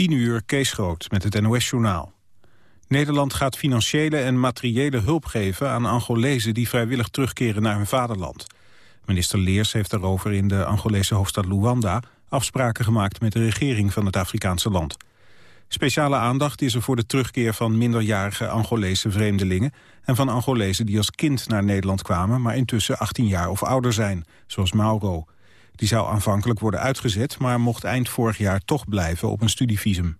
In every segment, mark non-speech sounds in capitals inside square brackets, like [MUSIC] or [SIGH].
10 uur Kees Groot met het NOS-journaal. Nederland gaat financiële en materiële hulp geven aan Angolezen die vrijwillig terugkeren naar hun vaderland. Minister Leers heeft daarover in de Angolese hoofdstad Luanda afspraken gemaakt met de regering van het Afrikaanse land. Speciale aandacht is er voor de terugkeer van minderjarige Angolese vreemdelingen en van Angolezen die als kind naar Nederland kwamen, maar intussen 18 jaar of ouder zijn, zoals Mauro. Die zou aanvankelijk worden uitgezet, maar mocht eind vorig jaar toch blijven op een studievisum.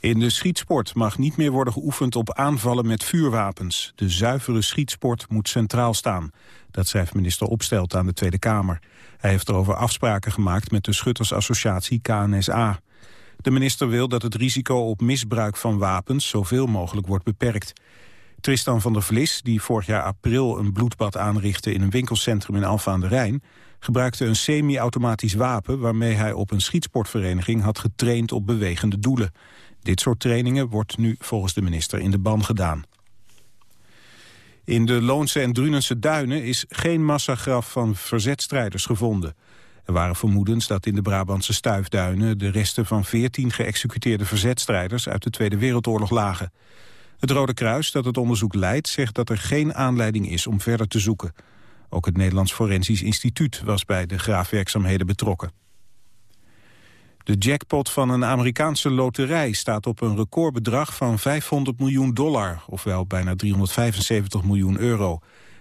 In de schietsport mag niet meer worden geoefend op aanvallen met vuurwapens. De zuivere schietsport moet centraal staan. Dat schrijft minister Opstelt aan de Tweede Kamer. Hij heeft erover afspraken gemaakt met de schuttersassociatie KNSA. De minister wil dat het risico op misbruik van wapens zoveel mogelijk wordt beperkt. Tristan van der Vlis, die vorig jaar april een bloedbad aanrichtte in een winkelcentrum in Alfa aan de Rijn, gebruikte een semi-automatisch wapen waarmee hij op een schietsportvereniging had getraind op bewegende doelen. Dit soort trainingen wordt nu volgens de minister in de ban gedaan. In de Loonse en Drunense duinen is geen massagraf van verzetstrijders gevonden. Er waren vermoedens dat in de Brabantse stuifduinen de resten van 14 geëxecuteerde verzetstrijders uit de Tweede Wereldoorlog lagen. Het Rode Kruis dat het onderzoek leidt zegt dat er geen aanleiding is om verder te zoeken. Ook het Nederlands Forensisch Instituut was bij de graafwerkzaamheden betrokken. De jackpot van een Amerikaanse loterij staat op een recordbedrag van 500 miljoen dollar, ofwel bijna 375 miljoen euro.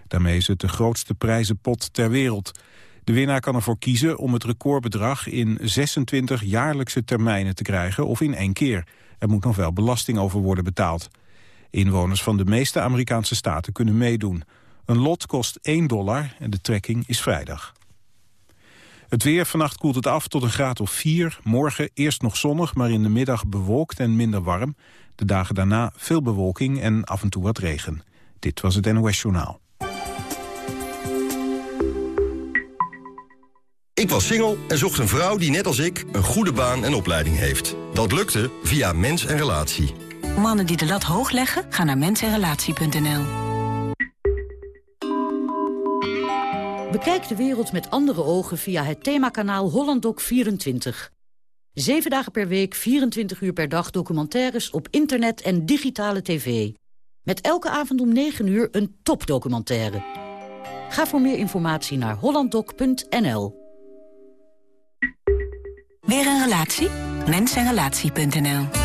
Daarmee is het de grootste prijzenpot ter wereld. De winnaar kan ervoor kiezen om het recordbedrag in 26 jaarlijkse termijnen te krijgen of in één keer. Er moet nog wel belasting over worden betaald. Inwoners van de meeste Amerikaanse staten kunnen meedoen. Een lot kost 1 dollar en de trekking is vrijdag. Het weer, vannacht koelt het af tot een graad of 4. Morgen eerst nog zonnig, maar in de middag bewolkt en minder warm. De dagen daarna veel bewolking en af en toe wat regen. Dit was het NOS Journaal. Ik was single en zocht een vrouw die net als ik een goede baan en opleiding heeft. Dat lukte via Mens en Relatie. Mannen die de lat hoog leggen, gaan naar mensenrelatie.nl. Bekijk de wereld met andere ogen via het themakanaal HollandDoc24. Zeven dagen per week, 24 uur per dag documentaires op internet en digitale tv. Met elke avond om 9 uur een topdocumentaire. Ga voor meer informatie naar hollanddoc.nl. Weer een relatie? Mensenrelatie.nl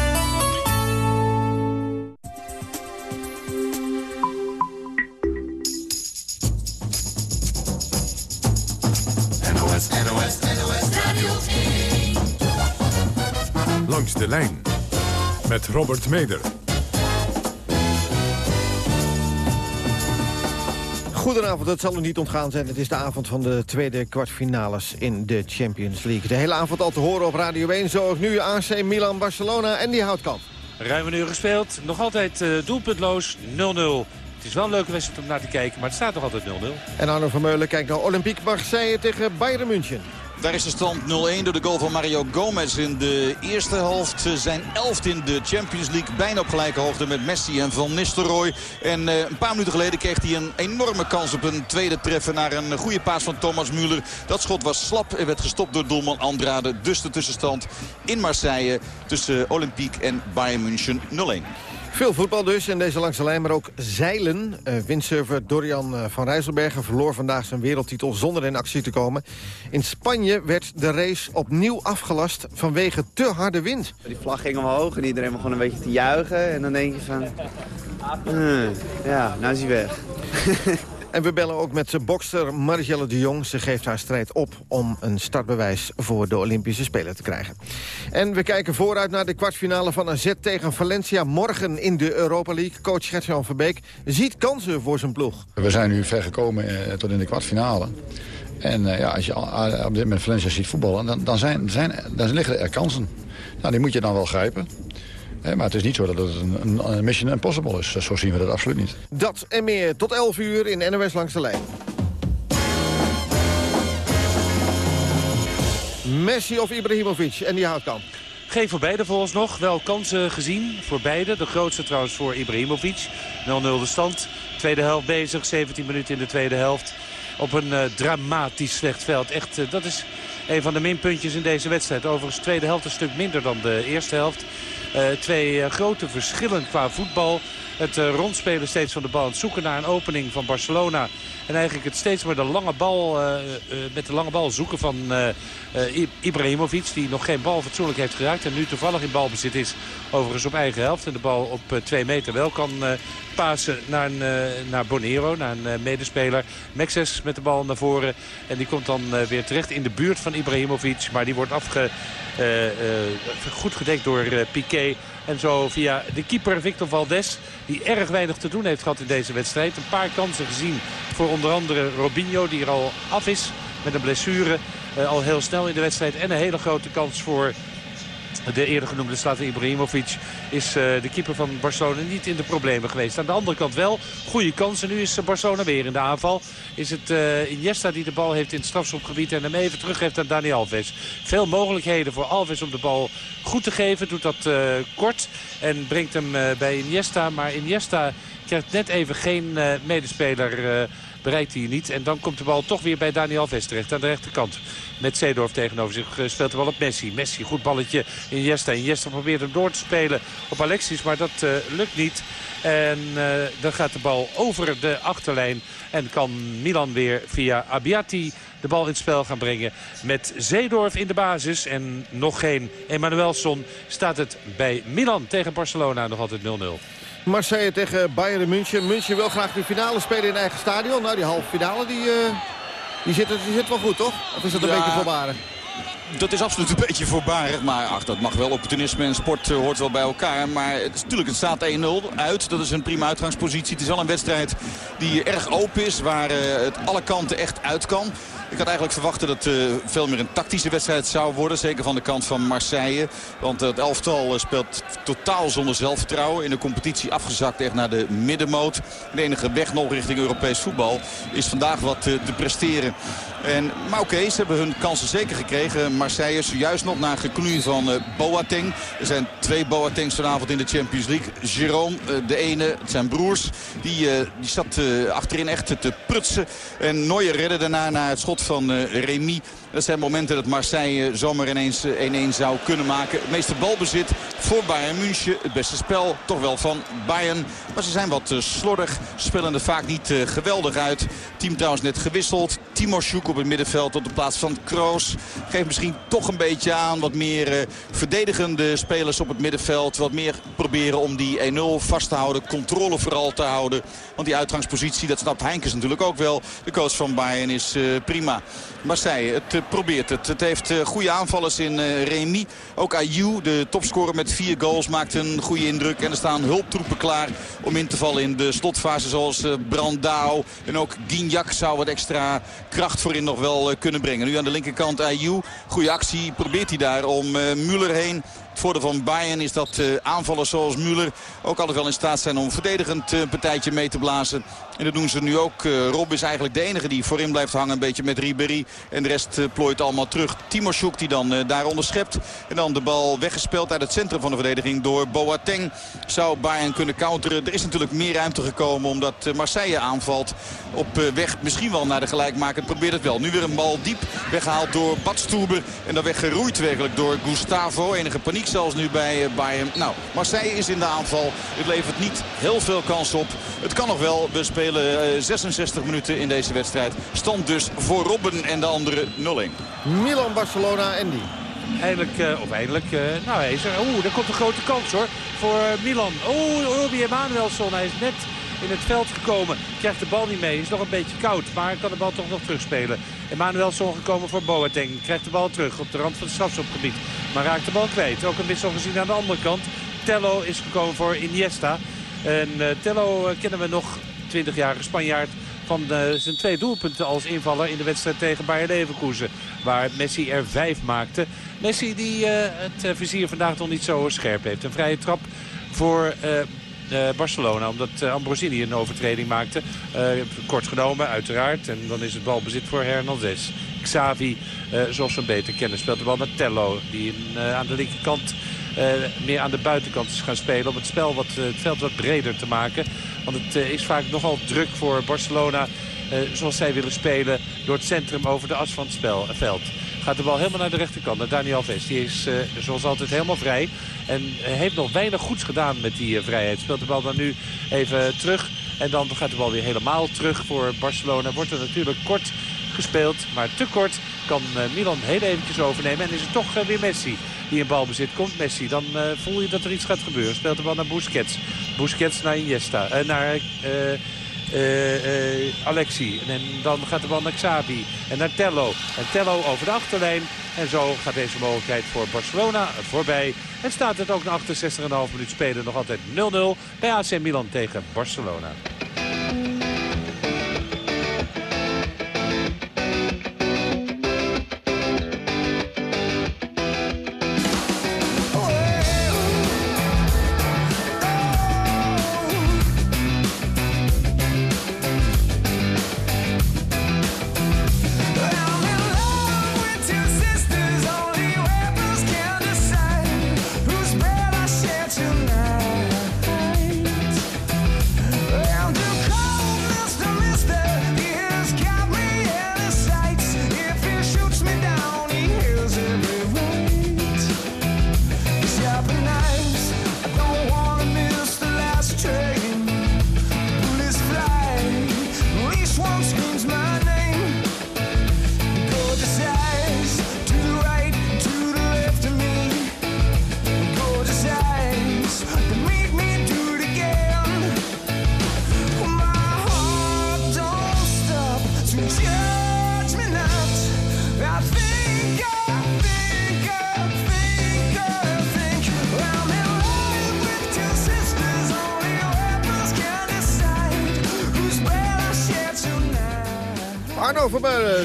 Langs de lijn met Robert Meder. Goedenavond, het zal u niet ontgaan zijn. Het is de avond van de tweede kwartfinales in de Champions League. De hele avond al te horen op Radio 1. Zo ook nu AC Milan Barcelona en die houtkamp. Ruim een uur gespeeld. Nog altijd uh, doelpuntloos 0-0. Het is wel een leuke wedstrijd om naar te kijken, maar het staat nog altijd 0-0. En Arno Vermeulen kijkt naar Olympique Marseille tegen Bayern München. Daar is de stand 0-1 door de goal van Mario Gomez in de eerste helft. Zijn elft in de Champions League. Bijna op gelijke hoogte met Messi en Van Nistelrooy. En uh, een paar minuten geleden kreeg hij een enorme kans op een tweede treffer... naar een goede paas van Thomas Müller. Dat schot was slap en werd gestopt door doelman Andrade. Dus de tussenstand in Marseille tussen Olympique en Bayern München 0-1. Veel voetbal dus in deze langste lijn, maar ook zeilen. Uh, windsurfer Dorian uh, van Rijsselbergen verloor vandaag zijn wereldtitel zonder in actie te komen. In Spanje werd de race opnieuw afgelast vanwege te harde wind. Die vlag ging omhoog en iedereen begon een beetje te juichen. En dan denk je van, uh, ja, nou is hij weg. [LAUGHS] En we bellen ook met bokster Margelle de Jong. Ze geeft haar strijd op om een startbewijs voor de Olympische Spelen te krijgen. En we kijken vooruit naar de kwartfinale van AZ tegen Valencia morgen in de Europa League. Coach Gert-Jan Verbeek ziet kansen voor zijn ploeg. We zijn nu ver gekomen eh, tot in de kwartfinale. En uh, ja, als je op dit moment Valencia ziet voetballen, dan, dan, zijn, zijn, dan liggen er kansen. Nou, die moet je dan wel grijpen. Maar het is niet zo dat het een, een mission impossible is. Zo zien we dat absoluut niet. Dat en meer tot 11 uur in NOS Langs de Lijn. Messi of Ibrahimovic en die houtkamp. Geen voor beide volgens nog. Wel kansen gezien voor beide. De grootste trouwens voor Ibrahimovic. 0-0 de stand. Tweede helft bezig. 17 minuten in de tweede helft. Op een uh, dramatisch slecht veld. Echt, uh, dat is een van de minpuntjes in deze wedstrijd. Overigens tweede helft een stuk minder dan de eerste helft. Twee grote verschillen qua voetbal. Het rondspelen steeds van de bal. Het zoeken naar een opening van Barcelona. En eigenlijk het steeds maar de lange bal, met de lange bal zoeken van Ibrahimovic. Die nog geen bal fatsoenlijk heeft geraakt. En nu toevallig in balbezit is. Overigens op eigen helft. En de bal op twee meter wel kan pasen naar, naar Bonero. Naar een medespeler. Mexes met de bal naar voren. En die komt dan weer terecht in de buurt van Ibrahimovic. Maar die wordt afge, goed gedekt door Piqué. En zo via de keeper Victor Valdes. Die erg weinig te doen heeft gehad in deze wedstrijd. Een paar kansen gezien voor onder andere Robinho. Die er al af is met een blessure. Uh, al heel snel in de wedstrijd. En een hele grote kans voor de eerder genoemde Slatan Ibrahimovic is uh, de keeper van Barcelona niet in de problemen geweest. Aan de andere kant wel goede kansen. Nu is Barcelona weer in de aanval. Is het uh, Iniesta die de bal heeft in het strafschopgebied en hem even teruggeeft aan Dani Alves. Veel mogelijkheden voor Alves om de bal goed te geven. Doet dat kort en brengt hem bij Iniesta. Maar Iniesta krijgt net even geen medespeler bereikt hij niet. En dan komt de bal toch weer bij Daniel Alves aan de rechterkant. Met Zeedorf tegenover zich eh, speelt de bal op Messi. Messi, goed balletje in Jesta. En Jesta probeert hem door te spelen op Alexis, maar dat uh, lukt niet. En uh, dan gaat de bal over de achterlijn. En kan Milan weer via Abiati de bal in het spel gaan brengen. Met Zeedorf in de basis en nog geen Emanuelson staat het bij Milan tegen Barcelona nog altijd 0-0. Marseille tegen Bayern München. München wil graag de finale spelen in eigen stadion. Nou, die halve finale die, uh, die, zit, die zit wel goed, toch? Of is dat een beetje voorbarig? Dat is absoluut een beetje voorbarig. Maar ach, dat mag wel. Opportunisme en sport uh, hoort wel bij elkaar. Maar het is, natuurlijk, het staat 1-0 uit. Dat is een prima uitgangspositie. Het is wel een wedstrijd die erg open is. Waar uh, het alle kanten echt uit kan. Ik had eigenlijk verwacht dat het uh, veel meer een tactische wedstrijd zou worden. Zeker van de kant van Marseille. Want het elftal uh, speelt totaal zonder zelfvertrouwen. In de competitie afgezakt echt naar de middenmoot. De enige weg nog richting Europees voetbal is vandaag wat uh, te presteren. En, maar oké, ze hebben hun kansen zeker gekregen. Marseille zojuist nog na geknoeien van uh, Boateng. Er zijn twee Boatengs vanavond in de Champions League. Jerome, uh, de ene, het zijn broers. Die, uh, die zat achterin echt te prutsen. En Neuer redde daarna naar het schot van Remy. Dat zijn momenten dat Marseille zomaar ineens 1-1 zou kunnen maken. Het meeste balbezit voor Bayern München. Het beste spel toch wel van Bayern. Maar ze zijn wat slordig. Spelen er vaak niet geweldig uit. Team trouwens net gewisseld. Timo Sjoek op het middenveld op de plaats van Kroos. Geeft misschien toch een beetje aan. Wat meer verdedigende spelers op het middenveld. Wat meer proberen om die 1-0 vast te houden. Controle vooral te houden. Want die uitgangspositie, dat snapt Heinkes natuurlijk ook wel. De coach van Bayern is prima. Marseille, het probeert het. Het heeft goede aanvallers in uh, Remy. Ook Ayew, de topscorer met vier goals, maakt een goede indruk. En er staan hulptroepen klaar om in te vallen in de slotfase. Zoals uh, Brandao en ook Guignac zou wat extra kracht voorin nog wel kunnen brengen. Nu aan de linkerkant Ayew. Goede actie probeert hij daar om Müller heen. Het voordeel van Bayern is dat aanvallers zoals Müller ook altijd wel in staat zijn om een verdedigend uh, partijtje mee te blazen. En dat doen ze nu ook. Uh, Rob is eigenlijk de enige die voorin blijft hangen. Een beetje met Ribéry. En de rest plooit allemaal terug. Timo Sjoek die dan daar onderschept. En dan de bal weggespeeld uit het centrum van de verdediging door Boateng. Zou Bayern kunnen counteren. Er is natuurlijk meer ruimte gekomen omdat Marseille aanvalt. Op weg misschien wel naar de gelijkmaker. Probeert het wel. Nu weer een bal diep. Weggehaald door Badstuber. En dan weggeroeid werkelijk door Gustavo. Enige paniek zelfs nu bij Bayern. Nou, Marseille is in de aanval. Het levert niet heel veel kans op. Het kan nog wel. We 66 minuten in deze wedstrijd. Stand dus voor Robben en de andere 0-1. Milan, Barcelona, Andy. Eindelijk, uh, of eindelijk, uh, nou hij is er. Oeh, daar komt een grote kans hoor. Voor Milan. Oeh, Robbie Emanuelson. Hij is net in het veld gekomen. Krijgt de bal niet mee. Is nog een beetje koud. Maar kan de bal toch nog terugspelen. Emanuelson gekomen voor Boateng. Krijgt de bal terug op de rand van het strafschopgebied. Maar raakt de bal kwijt. Ook een wissel gezien aan de andere kant. Tello is gekomen voor Iniesta. En uh, Tello kennen we nog. 20-jarige Spanjaard van uh, zijn twee doelpunten als invaller in de wedstrijd tegen Bayer Leverkusen. Waar Messi er vijf maakte. Messi die uh, het vizier vandaag nog niet zo scherp heeft. Een vrije trap voor Barcelona. Omdat Ambrosini een overtreding maakte. Kort genomen, uiteraard. En dan is het balbezit voor Hernandez. Xavi, zoals we beter kennen, speelt de bal met Tello. Die aan de linkerkant meer aan de buitenkant is gaan spelen. Om het, spel wat, het veld wat breder te maken. Want het is vaak nogal druk voor Barcelona. zoals zij willen spelen door het centrum over de as van het veld gaat de bal helemaal naar de rechterkant. Naar Daniel Ves. Die is zoals altijd helemaal vrij. En heeft nog weinig goeds gedaan met die vrijheid. Speelt de bal dan nu even terug. En dan gaat de bal weer helemaal terug voor Barcelona. Wordt er natuurlijk kort gespeeld, maar te kort. Kan uh, Milan heel eventjes overnemen. En is het toch weer Messi die in balbezit komt. Messi, dan voel je dat er iets gaat gebeuren. Speelt de bal naar Busquets. Busquets naar Iniesta. naar... Alexi. En dan gaat de bal naar Xabi en naar Tello. En Tello over de achterlijn. En zo gaat deze mogelijkheid voor Barcelona voorbij. En staat het ook na 68,5 minuut spelen nog altijd 0-0 bij AC Milan tegen Barcelona.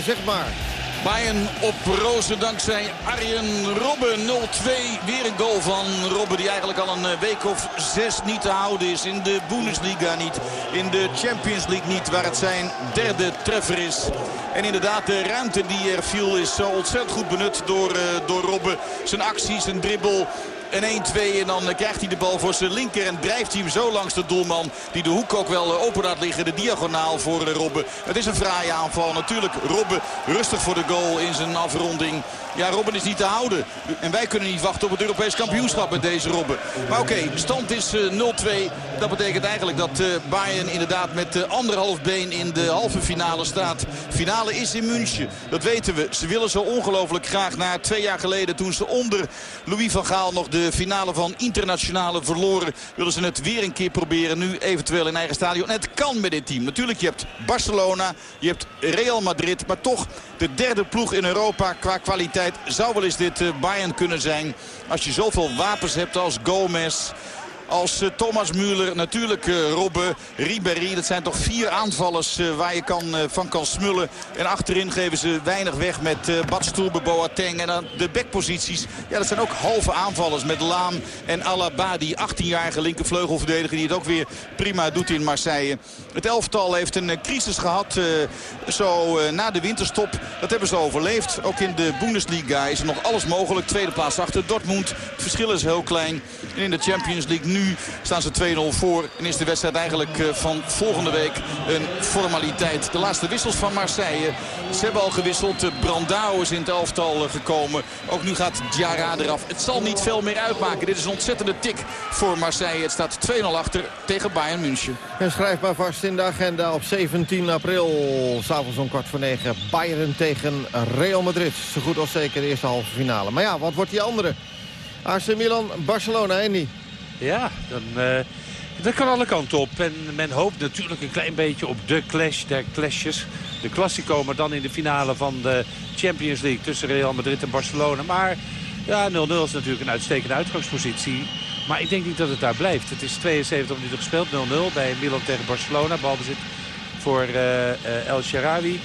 Zeg maar. Bayern op rozen dankzij Arjen Robben. 0-2. Weer een goal van Robben die eigenlijk al een week of zes niet te houden is. In de Bundesliga niet. In de Champions League niet. Waar het zijn derde treffer is. En inderdaad de ruimte die er viel is zo ontzettend goed benut door, uh, door Robben. Zijn acties, zijn dribbel. En 1-2 en dan krijgt hij de bal voor zijn linker. En drijft hij hem zo langs de doelman. Die de hoek ook wel open laat liggen. De diagonaal voor Robben. Het is een fraaie aanval. Natuurlijk Robben rustig voor de goal in zijn afronding. Ja, Robben is niet te houden. En wij kunnen niet wachten op het Europees kampioenschap met deze Robben. Maar oké, stand is uh, 0-2. Dat betekent eigenlijk dat Bayern inderdaad met anderhalf been in de halve finale staat. Finale is in München. Dat weten we. Ze willen zo ongelooflijk graag naar twee jaar geleden toen ze onder Louis van Gaal nog de finale van internationale verloren. Willen ze het weer een keer proberen. Nu eventueel in eigen stadion. Het kan met dit team. Natuurlijk, je hebt Barcelona. Je hebt Real Madrid. Maar toch de derde ploeg in Europa qua kwaliteit. Zou wel eens dit Bayern kunnen zijn. Als je zoveel wapens hebt als Gomez als uh, Thomas Müller, natuurlijk uh, Robben, Ribéry. Dat zijn toch vier aanvallers uh, waar je kan, van kan smullen. En achterin geven ze weinig weg met uh, Badstoelbe, Boateng. En dan de backposities, ja, dat zijn ook halve aanvallers met Laam en Alaba. Die 18-jarige linkervleugelverdediger die het ook weer prima doet in Marseille. Het elftal heeft een crisis gehad zo na de winterstop. Dat hebben ze overleefd. Ook in de Bundesliga is er nog alles mogelijk. Tweede plaats achter Dortmund. Het verschil is heel klein. En in de Champions League nu staan ze 2-0 voor. En is de wedstrijd eigenlijk van volgende week een formaliteit. De laatste wissels van Marseille. Ze hebben al gewisseld. Brandao is in het elftal gekomen. Ook nu gaat Diarra eraf. Het zal niet veel meer uitmaken. Dit is een ontzettende tik voor Marseille. Het staat 2-0 achter tegen Bayern München. En schrijf maar vast in de agenda op 17 april. S'avonds om kwart voor negen. Bayern tegen Real Madrid. Zo goed als zeker de eerste halve finale. Maar ja, wat wordt die andere? AC Milan, Barcelona, Andy. Ja, dan, uh, dat kan alle kanten op. En men hoopt natuurlijk een klein beetje op de clash der clashes. De Classico, maar dan in de finale van de Champions League tussen Real Madrid en Barcelona. Maar ja, 0-0 is natuurlijk een uitstekende uitgangspositie. Maar ik denk niet dat het daar blijft. Het is 72 minuten gespeeld, 0-0 bij Milan tegen Barcelona. Balbezit voor uh, uh, El Sharawi.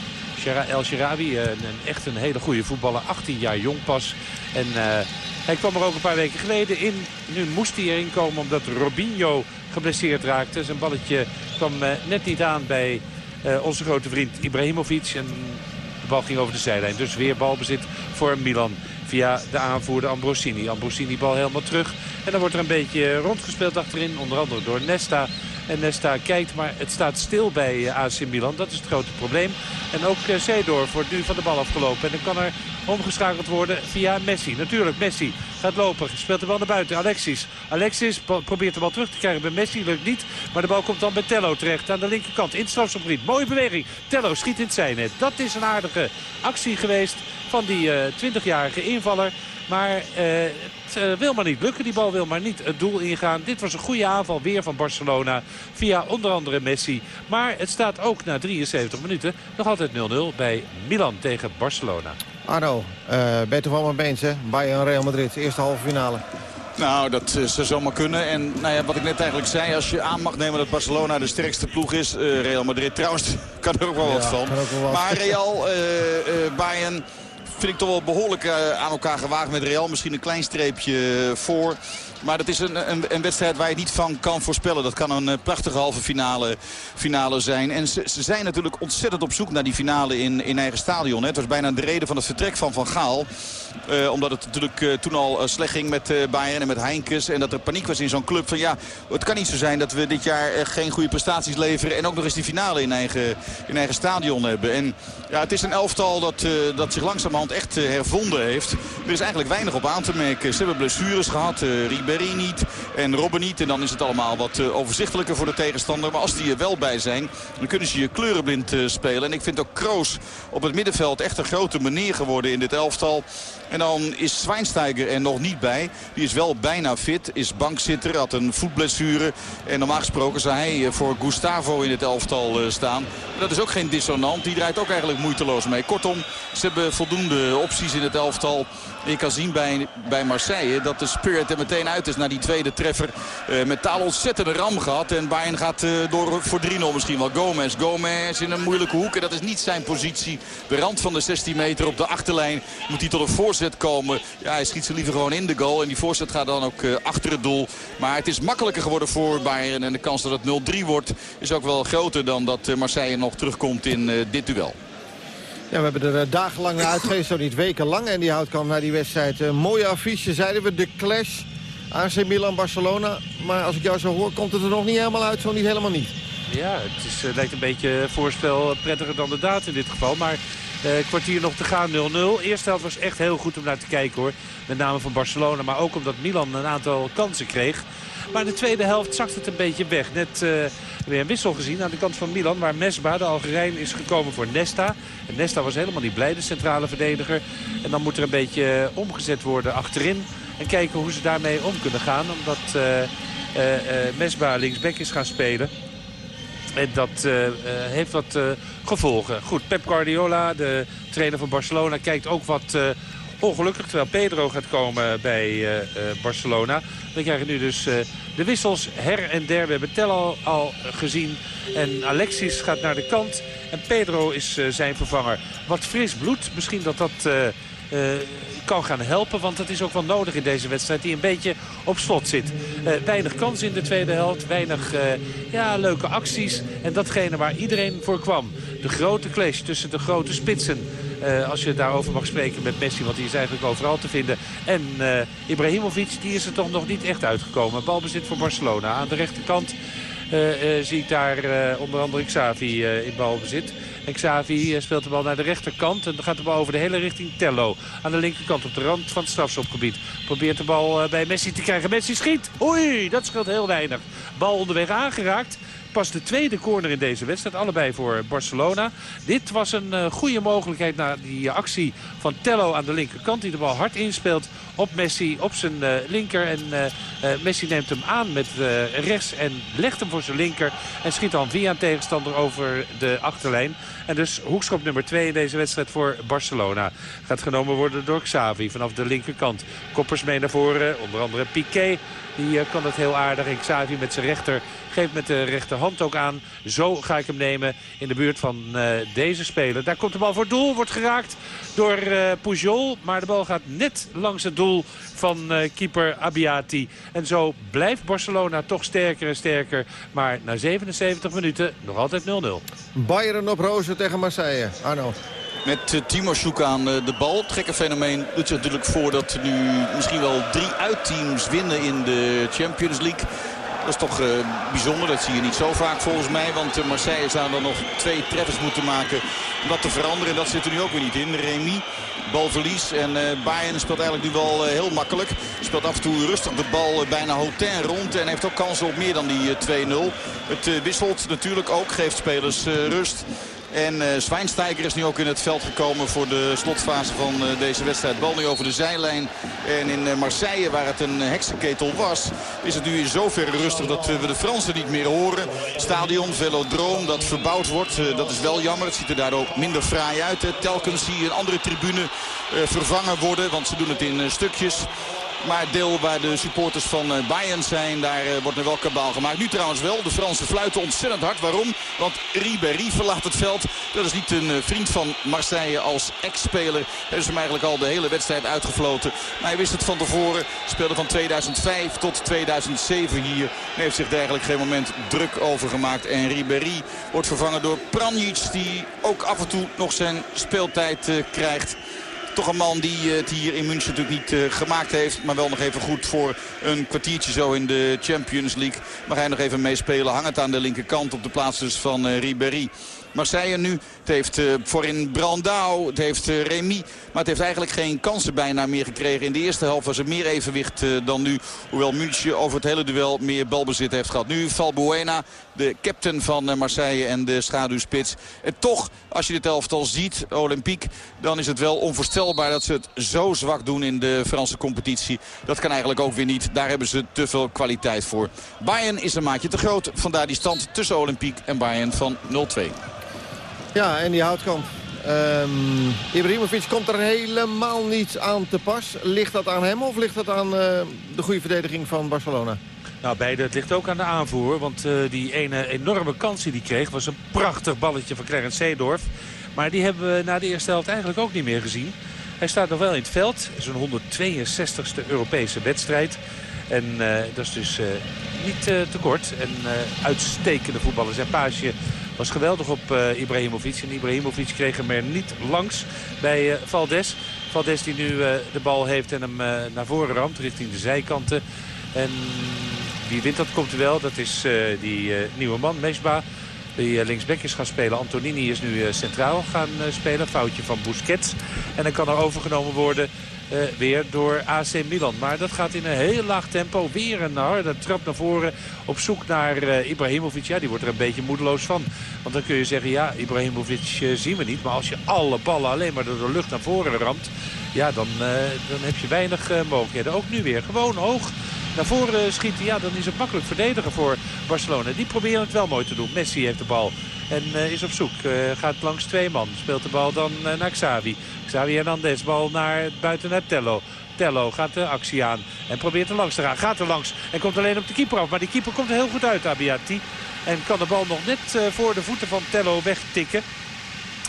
El Sharawi, een, echt een hele goede voetballer. 18 jaar jong pas. En hij kwam er ook een paar weken geleden in. Nu moest hij erin komen omdat Robinho geblesseerd raakte. Zijn balletje kwam net niet aan bij uh, onze grote vriend Ibrahimovic. En de bal ging over de zijlijn. Dus weer balbezit voor Milan via de aanvoerder Ambrosini. Ambrosini bal helemaal terug. En dan wordt er een beetje rondgespeeld achterin. Onder andere door Nesta. En Nesta kijkt, maar het staat stil bij AC Milan. Dat is het grote probleem. En ook Zeedorf wordt nu van de bal afgelopen. En dan kan er omgeschakeld worden via Messi. Natuurlijk, Messi gaat lopen. Speelt de bal naar buiten. Alexis. Alexis probeert de bal terug te krijgen bij Messi. Lukt niet. Maar de bal komt dan bij Tello terecht aan de linkerkant. In het Mooie beweging. Tello schiet in het zijnet. Dat is een aardige actie geweest van die 20-jarige invaller. Maar uh, het uh, wil maar niet lukken. Die bal wil maar niet het doel ingaan. Dit was een goede aanval weer van Barcelona. Via onder andere Messi. Maar het staat ook na 73 minuten nog altijd 0-0 bij Milan tegen Barcelona. Arno, uh, beter van mijn beens hè? Bayern Real Madrid, eerste halve finale. Nou, dat uh, zou zomaar kunnen. En nou ja, wat ik net eigenlijk zei, als je aan mag nemen dat Barcelona de sterkste ploeg is. Uh, Real Madrid trouwens, [LAUGHS] kan er ook wel ja, wat van. Wel wat. Maar Real, uh, Bayern vind ik toch wel behoorlijk aan elkaar gewaagd met Real. Misschien een klein streepje voor. Maar dat is een, een, een, wedstrijd waar je niet van kan voorspellen. Dat kan een prachtige halve finale, finale zijn. En ze, ze, zijn natuurlijk ontzettend op zoek naar die finale in, in eigen stadion. Het was bijna de reden van het vertrek van Van Gaal. Uh, omdat het natuurlijk uh, toen al slecht ging met Bayern en met Heinkes. En dat er paniek was in zo'n club. Van ja, het kan niet zo zijn dat we dit jaar geen goede prestaties leveren. En ook nog eens die finale in eigen, in eigen stadion hebben. En ja, het is een elftal dat, dat zich langzamerhand echt hervonden heeft. Er is eigenlijk weinig op aan te merken. Ze hebben blessures gehad. Ribéry niet en Robben niet. En dan is het allemaal wat overzichtelijker voor de tegenstander. Maar als die er wel bij zijn, dan kunnen ze je kleurenblind spelen. En ik vind ook Kroos op het middenveld echt een grote meneer geworden in dit elftal. En dan is Zwijnsteiger er nog niet bij. Die is wel bijna fit, is bankzitter, had een voetblessure. En normaal gesproken zou hij eh, voor Gustavo in het elftal eh, staan. Dat is ook geen dissonant. Die draait ook eigenlijk moeiteloos mee. Kortom, ze hebben voldoende opties in het elftal. Je kan zien bij, bij Marseille dat de spirit er meteen uit is naar die tweede treffer. Uh, met taal ontzettende ram gehad. En Bayern gaat uh, door voor 3-0 misschien wel. Gomez. Gomez in een moeilijke hoek. En dat is niet zijn positie. De rand van de 16 meter op de achterlijn. Moet hij tot een voorzet komen. Ja, hij schiet ze liever gewoon in de goal. En die voorzet gaat dan ook uh, achter het doel. Maar het is makkelijker geworden voor Bayern. En de kans dat het 0-3 wordt is ook wel groter dan dat Marseille nog terugkomt in dit duel. Ja, we hebben er uh, dagenlang naar uitgegeven, zo niet wekenlang. En die houdt kan naar die wedstrijd. Uh, mooie affiche, zeiden we, de clash. AC Milan-Barcelona. Maar als ik jou zo hoor, komt het er nog niet helemaal uit, zo niet helemaal niet. Ja, het is, uh, lijkt een beetje voorspel prettiger dan de daad in dit geval. Maar kwartier nog te gaan, 0-0. Eerste helft was echt heel goed om naar te kijken hoor. Met name van Barcelona, maar ook omdat Milan een aantal kansen kreeg. Maar de tweede helft zakt het een beetje weg. Net weer een wissel gezien aan de kant van Milan. Waar Mesba, de Algerijn, is gekomen voor Nesta. Nesta was helemaal niet blij, de centrale verdediger. En dan moet er een beetje omgezet worden achterin. En kijken hoe ze daarmee om kunnen gaan. Omdat uh, uh, Mesba linksback is gaan spelen. En dat heeft wat gevolgen. Goed, Pep Guardiola, de trainer van Barcelona, kijkt ook wat ongelukkig. Terwijl Pedro gaat komen bij Barcelona. We krijgen nu dus de wissels her en der. We hebben Tel al, al gezien. En Alexis gaat naar de kant. En Pedro is zijn vervanger. Wat fris bloed. Misschien dat dat kan gaan helpen. Want dat is ook wel nodig in deze wedstrijd die een beetje op slot zit. Uh, weinig kans in de tweede helft. Weinig uh, ja, leuke acties. En datgene waar iedereen voor kwam. De grote clash tussen de grote spitsen. Uh, als je daarover mag spreken met Messi, want die is eigenlijk overal te vinden. En Ibrahimovic, die is er toch nog niet echt uitgekomen. Balbezit voor Barcelona. Aan de rechterkant zie ik daar onder andere Xavi in balbezit. En Xavi eh, speelt de bal naar de rechterkant. En dan gaat de bal over de hele richting Tello. Aan de linkerkant op de rand van het strafschopgebied. Probeert de bal eh, bij Messi te krijgen. Messi schiet. Oei, dat scheelt heel weinig. Bal onderweg aangeraakt pas de tweede corner in deze wedstrijd. Allebei voor Barcelona. Dit was een uh, goede mogelijkheid na die actie van Tello aan de linkerkant. Die de bal hard inspeelt op Messi op zijn uh, linker. En uh, Messi neemt hem aan met rechts en legt hem voor zijn linker. En schiet dan via een tegenstander over de achterlijn. En dus hoekschop nummer 2 in deze wedstrijd voor Barcelona. Gaat genomen worden door Xavi vanaf de linkerkant. Koppers mee naar voren, onder andere Piqué. Die kan het heel aardig. En Xavi met zijn rechter geeft met de rechterhand ook aan. Zo ga ik hem nemen in de buurt van uh, deze speler. Daar komt de bal voor doel. Wordt geraakt door uh, Pujol. Maar de bal gaat net langs het doel van keeper Abiati. En zo blijft Barcelona toch sterker en sterker. Maar na 77 minuten nog altijd 0-0. Bayern op rozen tegen Marseille. Arno. Met uh, Timo Sjoek aan uh, de bal. Het gekke fenomeen doet zich natuurlijk voor dat nu misschien wel drie uitteams winnen in de Champions League. Dat is toch bijzonder. Dat zie je niet zo vaak volgens mij. Want Marseille zou dan nog twee treffers moeten maken om dat te veranderen. En dat zit er nu ook weer niet in. Remy balverlies. En uh, Bayern speelt eigenlijk nu wel heel makkelijk. Speelt af en toe rustig de bal bijna hotel rond. En heeft ook kansen op meer dan die 2-0. Het wisselt natuurlijk ook. Geeft spelers rust. En uh, Zwijnsteiger is nu ook in het veld gekomen voor de slotfase van uh, deze wedstrijd. Bal nu over de zijlijn. En in uh, Marseille, waar het een heksenketel was, is het nu in zoverre rustig dat we de Fransen niet meer horen. Stadion, velodroom, dat verbouwd wordt. dat is wel jammer. Het ziet er daardoor minder fraai uit. Telkens zie je een andere tribune vervangen worden, want ze doen het in stukjes. Maar deel waar de supporters van eh, Bayern zijn, daar eh, wordt nu wel kabaal gemaakt. Nu trouwens wel, de Fransen fluiten ontzettend hard. Waarom? Want Ribéry verlaat het veld. Dat is niet een eh, vriend van Marseille als ex-speler. Hij is hem eigenlijk al de hele wedstrijd uitgefloten. Maar hij wist het van tevoren. Speelde van 2005 tot 2007 hier. En heeft zich eigenlijk geen moment druk over gemaakt. En Ribéry wordt vervangen door Pranjic. Die ook af en toe nog zijn speeltijd krijgt toch een man die het hier in München natuurlijk niet uh, gemaakt heeft. Maar wel nog even goed voor een kwartiertje zo in de Champions League. Mag hij nog even meespelen. Hangend aan de linkerkant op de plaats dus van uh, Ribéry. Marseille nu. Het heeft voorin Brandao, het heeft Remy. Maar het heeft eigenlijk geen kansen bijna meer gekregen. In de eerste helft was er meer evenwicht dan nu. Hoewel München over het hele duel meer balbezit heeft gehad. Nu Valbuena, de captain van Marseille en de schaduwspits. En toch, als je dit elftal ziet, Olympique... dan is het wel onvoorstelbaar dat ze het zo zwak doen in de Franse competitie. Dat kan eigenlijk ook weer niet. Daar hebben ze te veel kwaliteit voor. Bayern is een maatje te groot. Vandaar die stand tussen Olympique en Bayern van 0-2. Ja, en die houtkamp. Um, Ibrahimovic komt er helemaal niet aan te pas. Ligt dat aan hem of ligt dat aan uh, de goede verdediging van Barcelona? Nou, beide. Het ligt ook aan de aanvoer. Want uh, die ene enorme kans die hij kreeg was een prachtig balletje van Clarence Seedorf. Maar die hebben we na de eerste helft eigenlijk ook niet meer gezien. Hij staat nog wel in het veld. Een 162e Europese wedstrijd. En uh, dat is dus niet te kort. En uitstekende voetballer. Zijn paasje was geweldig op uh, Ibrahimovic. En Ibrahimovic kreeg hem er niet langs bij uh, Valdes. Valdes die nu uh, de bal heeft en hem naar voren ramt richting de zijkanten. En wie wint dat komt wel. Dat is die nieuwe man, Mesba. Die linksback is gaan spelen. Antonini is nu centraal gaan spelen. Foutje van Busquets. En dan kan er overgenomen worden weer door AC Milan. Maar dat gaat in een heel laag tempo. Weer een harde trap naar voren op zoek naar Ibrahimovic. Ja, die wordt er een beetje moedeloos van. Want dan kun je zeggen, ja, Ibrahimovic zien we niet. Maar als je alle ballen alleen maar door de lucht naar voren ramt... ja, dan, dan heb je weinig mogelijkheden. Ook nu weer. Gewoon hoog naar voren schieten. Ja, dan is het makkelijk verdedigen voor Barcelona. Die proberen het wel mooi te doen. Messi heeft de bal. En uh, is op zoek. Uh, gaat langs twee man. Speelt de bal dan uh, naar Xavi. Xavi Hernandez. Bal naar, buiten naar Tello. Tello gaat de actie aan. En probeert er langs te gaan. Gaat er langs. En komt alleen op de keeper af. Maar die keeper komt er heel goed uit, Abiati. En kan de bal nog net voor de voeten van Tello wegtikken.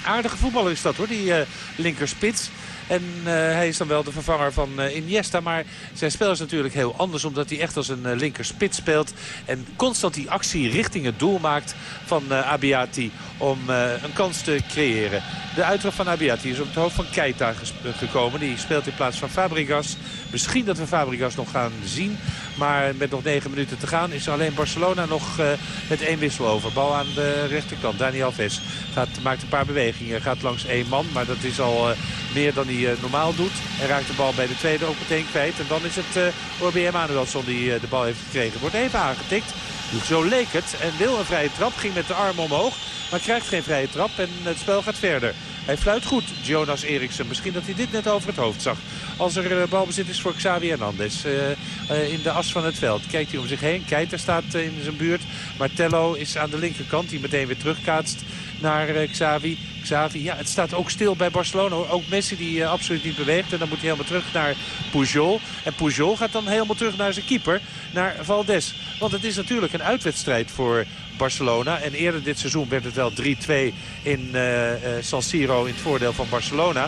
Aardige voetballer is dat hoor, die linkerspits. En uh, hij is dan wel de vervanger van uh, Iniesta. Maar zijn spel is natuurlijk heel anders. Omdat hij echt als een uh, linker spits speelt. En constant die actie richting het doel maakt van Abiati. Om een kans te creëren. De uitdracht van Abiati is op het hoofd van Keita gekomen. Die speelt in plaats van Fabregas. Misschien dat we Fabregas nog gaan zien. Maar met nog negen minuten te gaan is alleen Barcelona nog uh, met één wissel over. Bal aan de rechterkant. Dani Alves gaat, maakt een paar bewegingen. Gaat langs één man. Maar dat is al uh, meer dan hij uh, normaal doet. En raakt de bal bij de tweede ook meteen kwijt. En dan is het uh, Orbi Emanuelson die de bal heeft gekregen. Wordt even aangetikt. Zo leek het. En wil een vrije trap. Ging met de arm omhoog. Maar krijgt geen vrije trap. En het spel gaat verder. Hij fluit goed, Jonas Eriksen. Misschien dat hij dit net over het hoofd zag. Als er balbezit is voor Xavi Hernandez uh, uh, in de as van het veld. Kijkt hij om zich heen. Keiter staat in zijn buurt. Maar Tello is aan de linkerkant. Die meteen weer terugkaatst naar Xavi. Xavi, ja, het staat ook stil bij Barcelona. Ook Messi die absoluut niet beweegt. En dan moet hij helemaal terug naar Pujol. En Pujol gaat dan helemaal terug naar zijn keeper. Naar Valdes. Want het is natuurlijk een uitwedstrijd voor Barcelona. En eerder dit seizoen werd het wel 3-2 in uh, San Siro in het voordeel van Barcelona.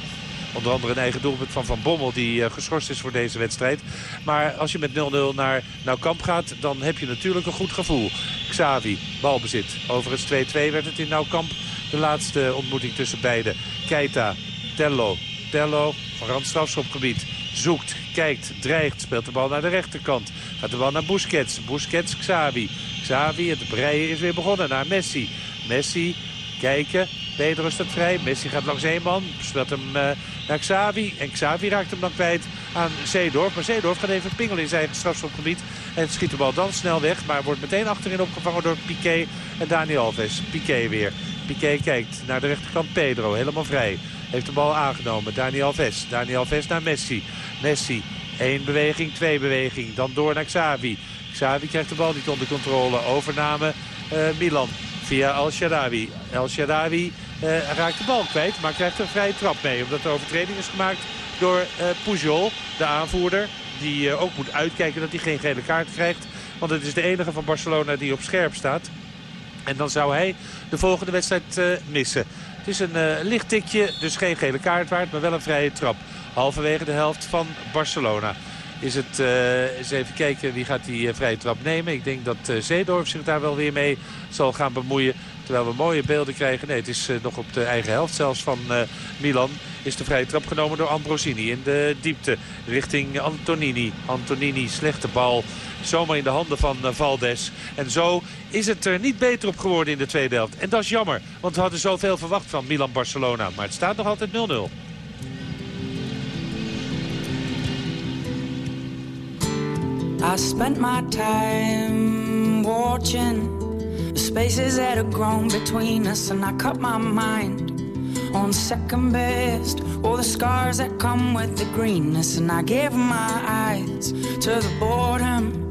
Onder andere een eigen doelpunt van Van Bommel die uh, geschorst is voor deze wedstrijd. Maar als je met 0-0 naar Nou Kamp gaat, dan heb je natuurlijk een goed gevoel. Xavi, balbezit. Overigens 2-2 werd het in Nou Kamp. De laatste ontmoeting tussen beiden. Keita, Tello. Tello van randstrafschopgebied. Zoekt, kijkt, dreigt, speelt de bal naar de rechterkant. Gaat de bal naar Busquets. Busquets, Xavi. Xavi, het breien is weer begonnen naar Messi. Messi, kijken. Pedro staat vrij. Messi gaat langs één man. Speelt hem uh, naar Xavi. En Xavi raakt hem dan kwijt aan Zeedorf. Maar Zeedorf gaat even pingelen in zijn eigen strafschopgebied. En schiet de bal dan snel weg. Maar wordt meteen achterin opgevangen door Piqué en Dani Alves. Piqué weer. Piqué kijkt naar de rechterkant Pedro. Helemaal vrij. Heeft de bal aangenomen. Dani Alves. Dani Alves naar Messi. Messi. één beweging, twee beweging. Dan door naar Xavi. Xavi krijgt de bal niet onder controle. Overname uh, Milan via Al-Shadawi. Al-Shadawi uh, raakt de bal kwijt, maar krijgt een vrije trap mee. Omdat er overtreding is gemaakt door uh, Pujol, de aanvoerder. Die ook moet uitkijken dat hij geen gele kaart krijgt. Want het is de enige van Barcelona die op scherp staat. En dan zou hij de volgende wedstrijd missen. Het is een licht tikje, dus geen gele kaart waard, maar wel een vrije trap. Halverwege de helft van Barcelona is het, uh, eens even kijken wie gaat die vrije trap nemen. Ik denk dat uh, Zeedorf zich daar wel weer mee zal gaan bemoeien. Terwijl we mooie beelden krijgen. Nee, het is uh, nog op de eigen helft zelfs van Milan. Is de vrije trap genomen door Ambrosini in de diepte richting Antonini. Antonini, slechte bal. Zomaar in de handen van Valdes. En zo is het er niet beter op geworden in de tweede helft. En dat is jammer, want we hadden zoveel verwacht van Milan-Barcelona. Maar het staat nog altijd 0-0. I spent my time watching the spaces that have grown between us, and I cut my mind on second best. All the scars that come with the greenness, and I gave my eyes to the boredom.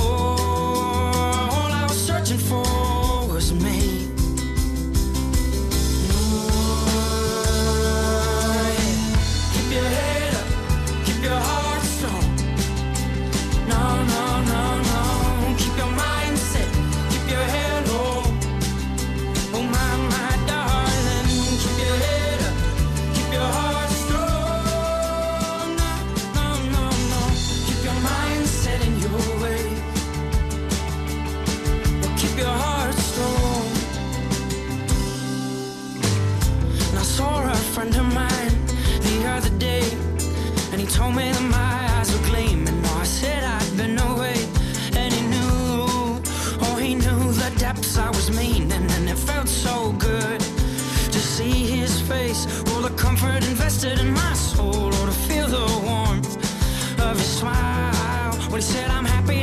said I'm happy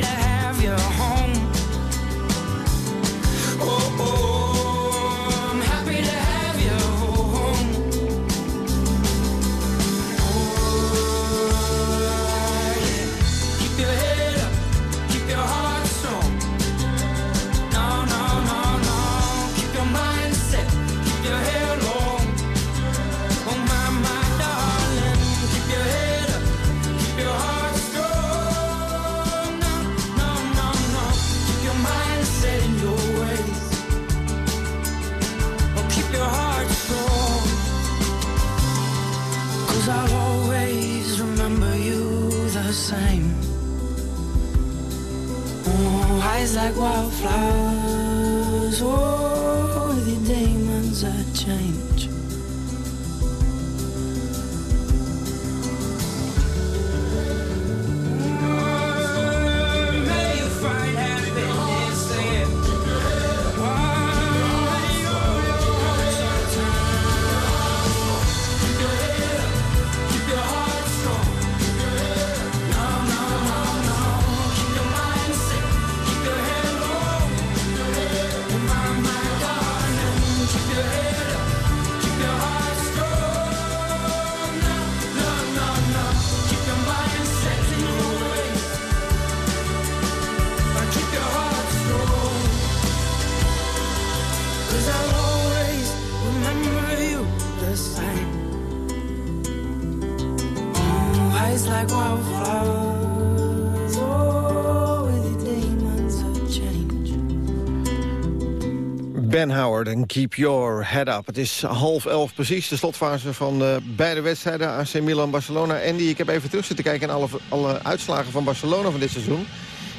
fly Ben Howard en Keep Your Head Up. Het is half elf precies, de slotfase van uh, beide wedstrijden. AC Milan-Barcelona. Andy, ik heb even terug zitten kijken in alle, alle uitslagen van Barcelona van dit seizoen.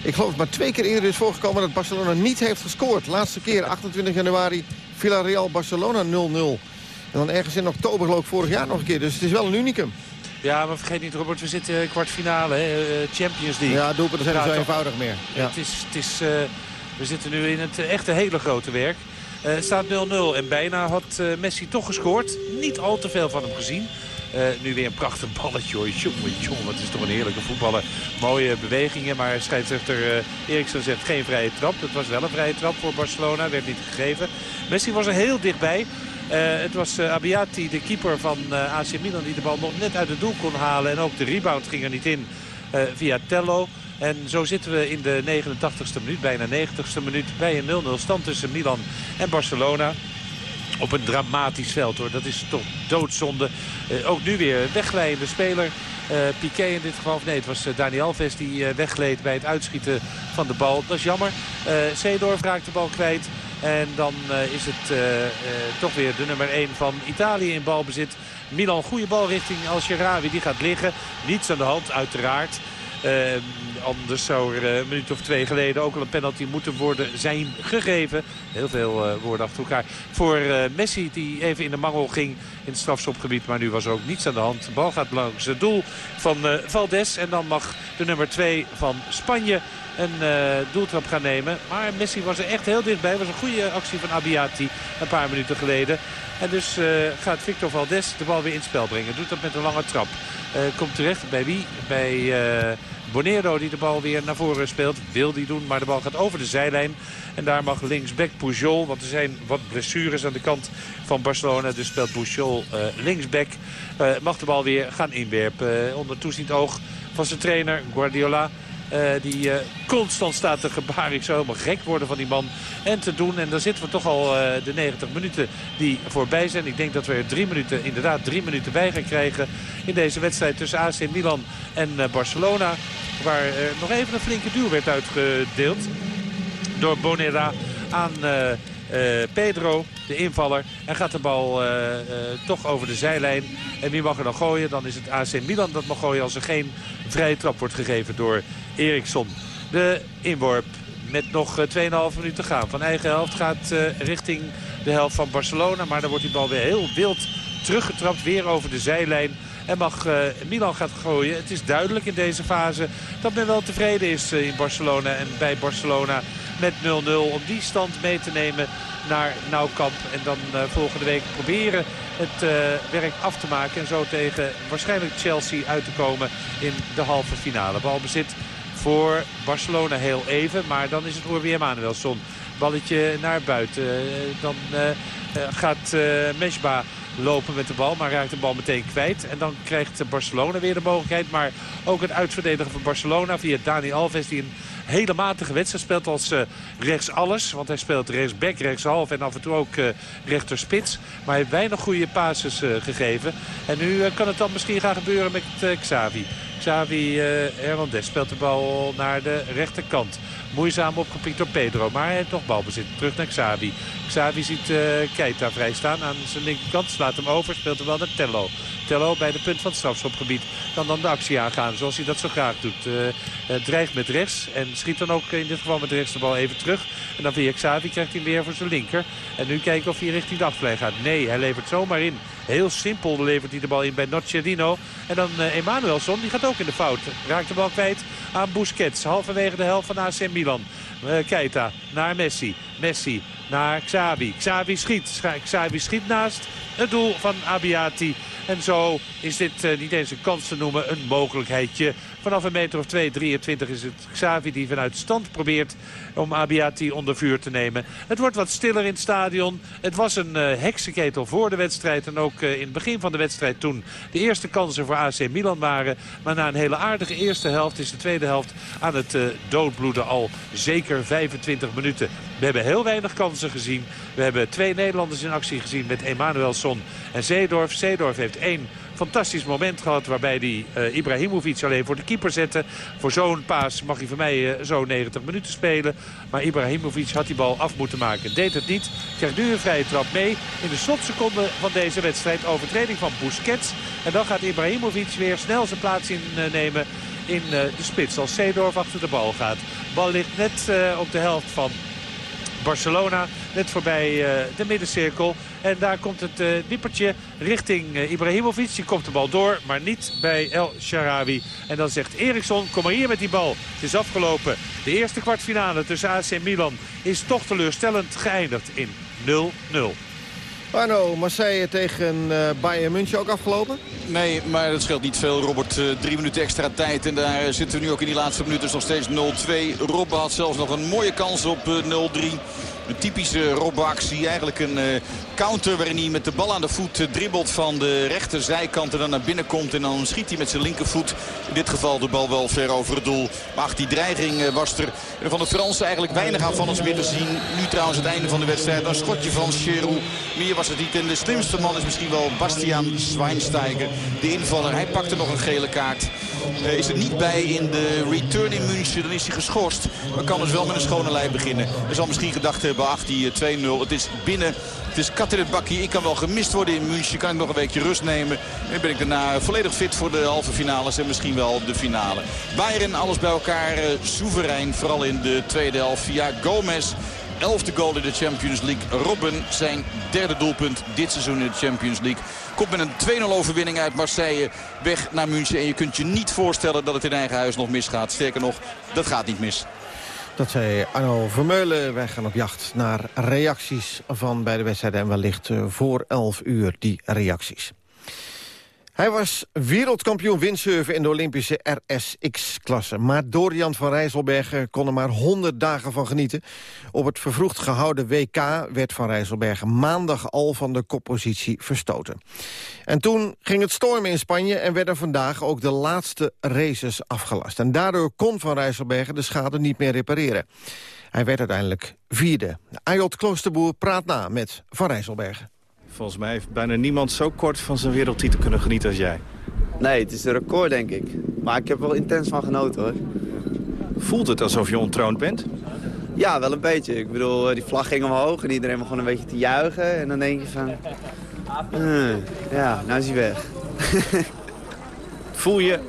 Ik geloof dat maar twee keer eerder is voorgekomen dat Barcelona niet heeft gescoord. Laatste keer, 28 januari, Villarreal-Barcelona 0-0. En dan ergens in oktober geloof ik vorig jaar nog een keer. Dus het is wel een unicum. Ja, maar vergeet niet Robert, we zitten in kwartfinale, hè, eh, Champions League. Ja, doelpunten zijn ja, zo eenvoudig meer. Ja. Het is, het is, uh, we zitten nu in het echte hele grote werk. Het staat 0-0 en bijna had uh, Messi toch gescoord. Niet al te veel van hem gezien. Uh, nu weer een prachtig balletje hoor. Jongen, jongen, wat is toch een heerlijke voetballer. Mooie bewegingen, maar scheidsrechter uh, Eriksen zegt geen vrije trap. Dat was wel een vrije trap voor Barcelona, werd niet gegeven. Messi was er heel dichtbij. Het was Abiati, de keeper van AC Milan, die de bal nog net uit het doel kon halen. En ook de rebound ging er niet in via Tello. En zo zitten we in de 89ste minuut, bijna 90ste minuut... bij een 0-0 stand tussen Milan en Barcelona op een dramatisch veld hoor. Dat is toch doodzonde. Uh, ook nu weer wegglijdende speler. Uh, Piqué in dit geval. Nee, het was uh, Dani Alves die weggleed bij het uitschieten van de bal. Dat is jammer. Seedorf raakt de bal kwijt. En dan is het toch weer de nummer 1 van Italië in balbezit. Milan, goede bal richting El Sharawi. Die gaat liggen. Niets aan de hand, uiteraard. Uh, anders zou er een minuut of twee geleden ook al een penalty moeten worden zijn gegeven. Heel veel uh, woorden achter elkaar. Voor uh, Messi die even in de mangel ging in het strafschopgebied. Maar nu was er ook niets aan de hand. De bal gaat langs het doel van Valdes. En dan mag de nummer 2 van Spanje een doeltrap gaan nemen. Maar Messi was er echt heel dichtbij. Was een goede actie van Abiati een paar minuten geleden. En dus gaat Victor Valdes de bal weer in het spel brengen. Doet dat met een lange trap. komt terecht bij wie? Bij... Bonero die de bal weer naar voren speelt. Wil die doen, maar de bal gaat over de zijlijn. En daar mag linksback Pujol, want er zijn wat blessures aan de kant van Barcelona. Dus speelt Pujol uh, linksback. Uh, mag de bal weer gaan inwerpen. Uh, onder toeziend oog van zijn trainer Guardiola. Uh, die uh, constant staat te gebaren. Ik zou helemaal gek worden van die man. En te doen. En dan zitten we toch al uh, de 90 minuten die voorbij zijn. Ik denk dat we er drie minuten, inderdaad drie minuten bij gaan krijgen. In deze wedstrijd tussen AC Milan en Barcelona. Waar nog even een flinke duw werd uitgedeeld. Door Bonera aan... Uh, Pedro, de invaller. En gaat de bal uh, uh, toch over de zijlijn. En wie mag er dan gooien? Dan is het AC Milan dat mag gooien als er geen vrije trap wordt gegeven door Eriksson. De inworp met nog 2,5 minuten te gaan. Van eigen helft gaat richting de helft van Barcelona. Maar dan wordt die bal weer heel wild teruggetrapt. Weer over de zijlijn. En mag Milan gaat gooien. Het is duidelijk in deze fase dat men wel tevreden is in Barcelona. En bij Barcelona met 0-0 om die stand mee te nemen naar Nauwkamp. En dan uh, volgende week proberen het werk af te maken. En zo tegen waarschijnlijk Chelsea uit te komen in de halve finale. Balbezit voor Barcelona heel even. Maar dan is het voor weer Manuelson. Balletje naar buiten. dan gaat Meshba lopen met de bal. Maar raakt de bal meteen kwijt. En dan krijgt Barcelona weer de mogelijkheid. Maar ook het uitverdedigen van Barcelona via Dani Alves. Die een hele matige wedstrijd speelt als uh, rechts alles. Want hij speelt rechtsback, rechtshalf en af en toe ook uh, rechterspits. Maar hij heeft weinig goede passes uh, gegeven. En nu kan het dan misschien gaan gebeuren met Xavi. Xavi Hernandez speelt de bal naar de rechterkant. Moeizaam opgepikt door Pedro. Maar hij heeft nog balbezit. Terug naar Xavi. Xavi ziet Keita vrij staan aan zijn linkerkant. Slaat hem over. Speelt hem wel naar Tello. Tello bij de punt van het strafschopgebied. Kan dan de actie aangaan zoals hij dat zo graag doet. Uh, uh, dreigt met rechts. En schiet dan ook in dit geval met rechts de bal even terug. En dan via Xavi krijgt hij weer voor zijn linker. En nu kijken of hij richting de achterlijn gaat. Nee, hij levert zomaar in. Heel simpel levert hij de bal in bij Nocciadino. En dan uh, Emanuelson, die gaat ook in de fout. Raakt de bal kwijt aan Busquets. Halverwege de helft van AC Milan. Keita naar Messi. Messi naar Xavi. Xavi schiet. Xavi schiet naast het doel van Abiati. En zo is dit uh, niet eens een kans te noemen, een mogelijkheidje. Vanaf een meter of 2, 23 is het Xavi die vanuit stand probeert om Abiati onder vuur te nemen. Het wordt wat stiller in het stadion. Het was een uh, heksenketel voor de wedstrijd. En ook uh, in het begin van de wedstrijd toen de eerste kansen voor AC Milan waren. Maar na een hele aardige eerste helft is de tweede helft aan het uh, doodbloeden al zeker 25 minuten. We hebben heel weinig kansen gezien. We hebben twee Nederlanders in actie gezien met Emanuelson en Zeedorf. Zeedorf heeft één fantastisch moment gehad waarbij hij uh, Ibrahimovic alleen voor de keeper zette. Voor zo'n paas mag hij van mij uh, zo 90 minuten spelen. Maar Ibrahimovic had die bal af moeten maken. Deed het niet. Krijgt nu een vrije trap mee. In de slotseconde van deze wedstrijd overtreding van Busquets. En dan gaat Ibrahimovic weer snel zijn plaats innemen in uh, de spits. Als Seedorf achter de bal gaat. De bal ligt net op de helft van Barcelona. Net voorbij uh, de middencirkel. En daar komt het uh, wippertje richting uh, Ibrahimovic. Die komt de bal door, maar niet bij El Sharawi. En dan zegt Eriksson, kom maar hier met die bal. Het is afgelopen. De eerste kwartfinale tussen AC Milan is toch teleurstellend geëindigd in 0-0. Arno, Marseille tegen uh, Bayern München ook afgelopen? Nee, maar dat scheelt niet veel. Robert, uh, drie minuten extra tijd. En daar zitten we nu ook in die laatste minuten. Dus nog steeds 0-2. Robben had zelfs nog een mooie kans op uh, 0-3. Een typische Robben-actie. Eigenlijk een uh, counter waarin hij met de bal aan de voet uh, dribbelt van de rechterzijkant. En dan naar binnen komt. En dan schiet hij met zijn linkervoet. In dit geval de bal wel ver over het doel. Maar ach, die dreiging uh, was er. Van de Fransen eigenlijk weinig aan van ons meer te zien. Nu trouwens het einde van de wedstrijd. Een schotje van Cherou. Meer was het niet. En de slimste man is misschien wel Bastiaan Schweinsteiger. De invaller. Hij pakte nog een gele kaart. Uh, is er niet bij in de return in München. Dan is hij geschorst. Maar kan dus wel met een schone lijn beginnen. Hij zal misschien gedacht hebben, ach die 2-0. Het is binnen. Het is kat in het bakje. Ik kan wel gemist worden in München. Kan ik nog een weekje rust nemen. En ben ik daarna volledig fit voor de halve finales. En misschien wel de finale. Bayern alles bij elkaar uh, soeverein. Vooral in de tweede helft via Gomez. Elfde goal in de Champions League. Robben zijn derde doelpunt dit seizoen in de Champions League. Komt met een 2-0 overwinning uit Marseille weg naar München. En je kunt je niet voorstellen dat het in eigen huis nog misgaat. Sterker nog, dat gaat niet mis. Dat zei Arno Vermeulen. Wij gaan op jacht naar reacties van beide wedstrijden. En wellicht voor 11 uur die reacties. Hij was wereldkampioen windsurfen in de Olympische RSX-klasse. Maar Dorian van Rijsselbergen kon er maar 100 dagen van genieten. Op het vervroegd gehouden WK werd van Rijsselbergen maandag al van de koppositie verstoten. En toen ging het stormen in Spanje en werden vandaag ook de laatste races afgelast. En daardoor kon van Rijsselbergen de schade niet meer repareren. Hij werd uiteindelijk vierde. Ayot Kloosterboer praat na met Van Rijsselbergen. Volgens mij heeft bijna niemand zo kort van zijn wereldtitel kunnen genieten als jij. Nee, het is een record, denk ik. Maar ik heb er wel intens van genoten, hoor. Voelt het alsof je ontroond bent? Ja, wel een beetje. Ik bedoel, die vlag ging omhoog en iedereen begon een beetje te juichen. En dan denk je van... Uh, ja, nou is hij weg. [LAUGHS] Voel je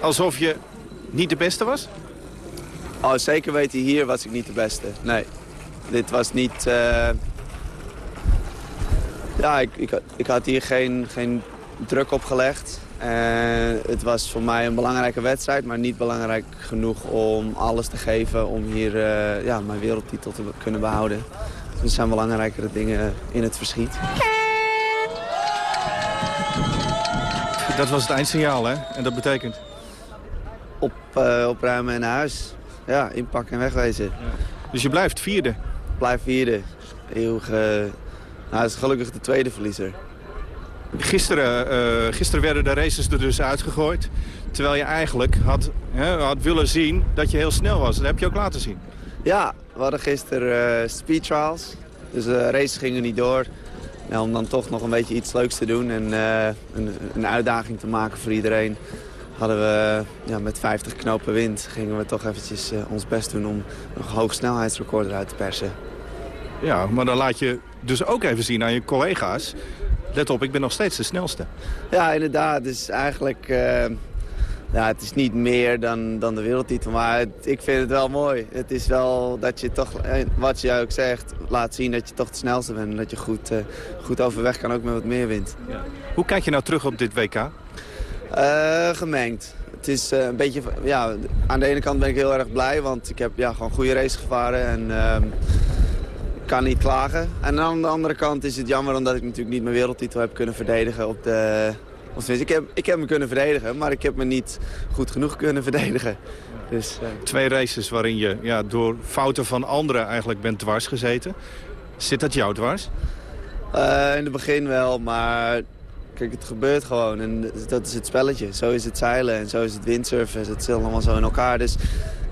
alsof je niet de beste was? Oh, zeker weet hij, hier was ik niet de beste. Nee, dit was niet... Uh... Ja, ik, ik, ik, had hier geen, geen druk op gelegd. En het was voor mij een belangrijke wedstrijd, maar niet belangrijk genoeg om alles te geven om hier uh, ja, mijn wereldtitel te kunnen behouden. er zijn belangrijkere dingen in het verschiet. Dat was het eindsignaal, hè? En dat betekent? Op, uh, opruimen en naar huis. Ja, inpakken en wegwezen. Ja. Dus je blijft vierde? Blijf vierde. Heel, uh, nou, hij is gelukkig de tweede verliezer. Gisteren, uh, gisteren werden de races er dus uitgegooid. Terwijl je eigenlijk had, hè, had willen zien dat je heel snel was. Dat heb je ook laten zien. Ja, we hadden gisteren uh, speed trials. Dus de races gingen niet door. Om dan toch nog een beetje iets leuks te doen en uh, een, een, uitdaging te maken voor iedereen... hadden we ja, met 50 knopen wind gingen we toch eventjes ons best doen om een hoog snelheidsrecord eruit te persen. Ja, maar dan laat je dus ook even zien aan je collega's let op, ik ben nog steeds de snelste. Ja, inderdaad. Dus eigenlijk... Uh, ja, het is niet meer dan, dan de wereldtitel, maar het, ik vind het wel mooi. Het is wel dat je toch, wat je ook zegt, laat zien dat je toch de snelste bent. En dat je goed, uh, goed overweg kan, ook met wat meer wind. Ja. Hoe kijk je nou terug op dit WK? Uh, gemengd. Het is een beetje, ja, aan de ene kant ben ik heel erg blij, want ik heb ja, gewoon goede race gevaren. En, ehm, kan niet klagen. En aan de andere kant is het jammer omdat ik natuurlijk niet mijn wereldtitel heb kunnen verdedigen op de, Of ik heb, ik heb me kunnen verdedigen, maar ik heb me niet goed genoeg kunnen verdedigen. Dus, uh... Twee races waarin je ja, door fouten van anderen eigenlijk bent dwars gezeten. Zit dat jou dwars? Uh, in het begin wel, maar kijk, het gebeurt gewoon. En dat is het spelletje. Zo is het zeilen en zo is het windsurfen. Het zit allemaal zo in elkaar. Dus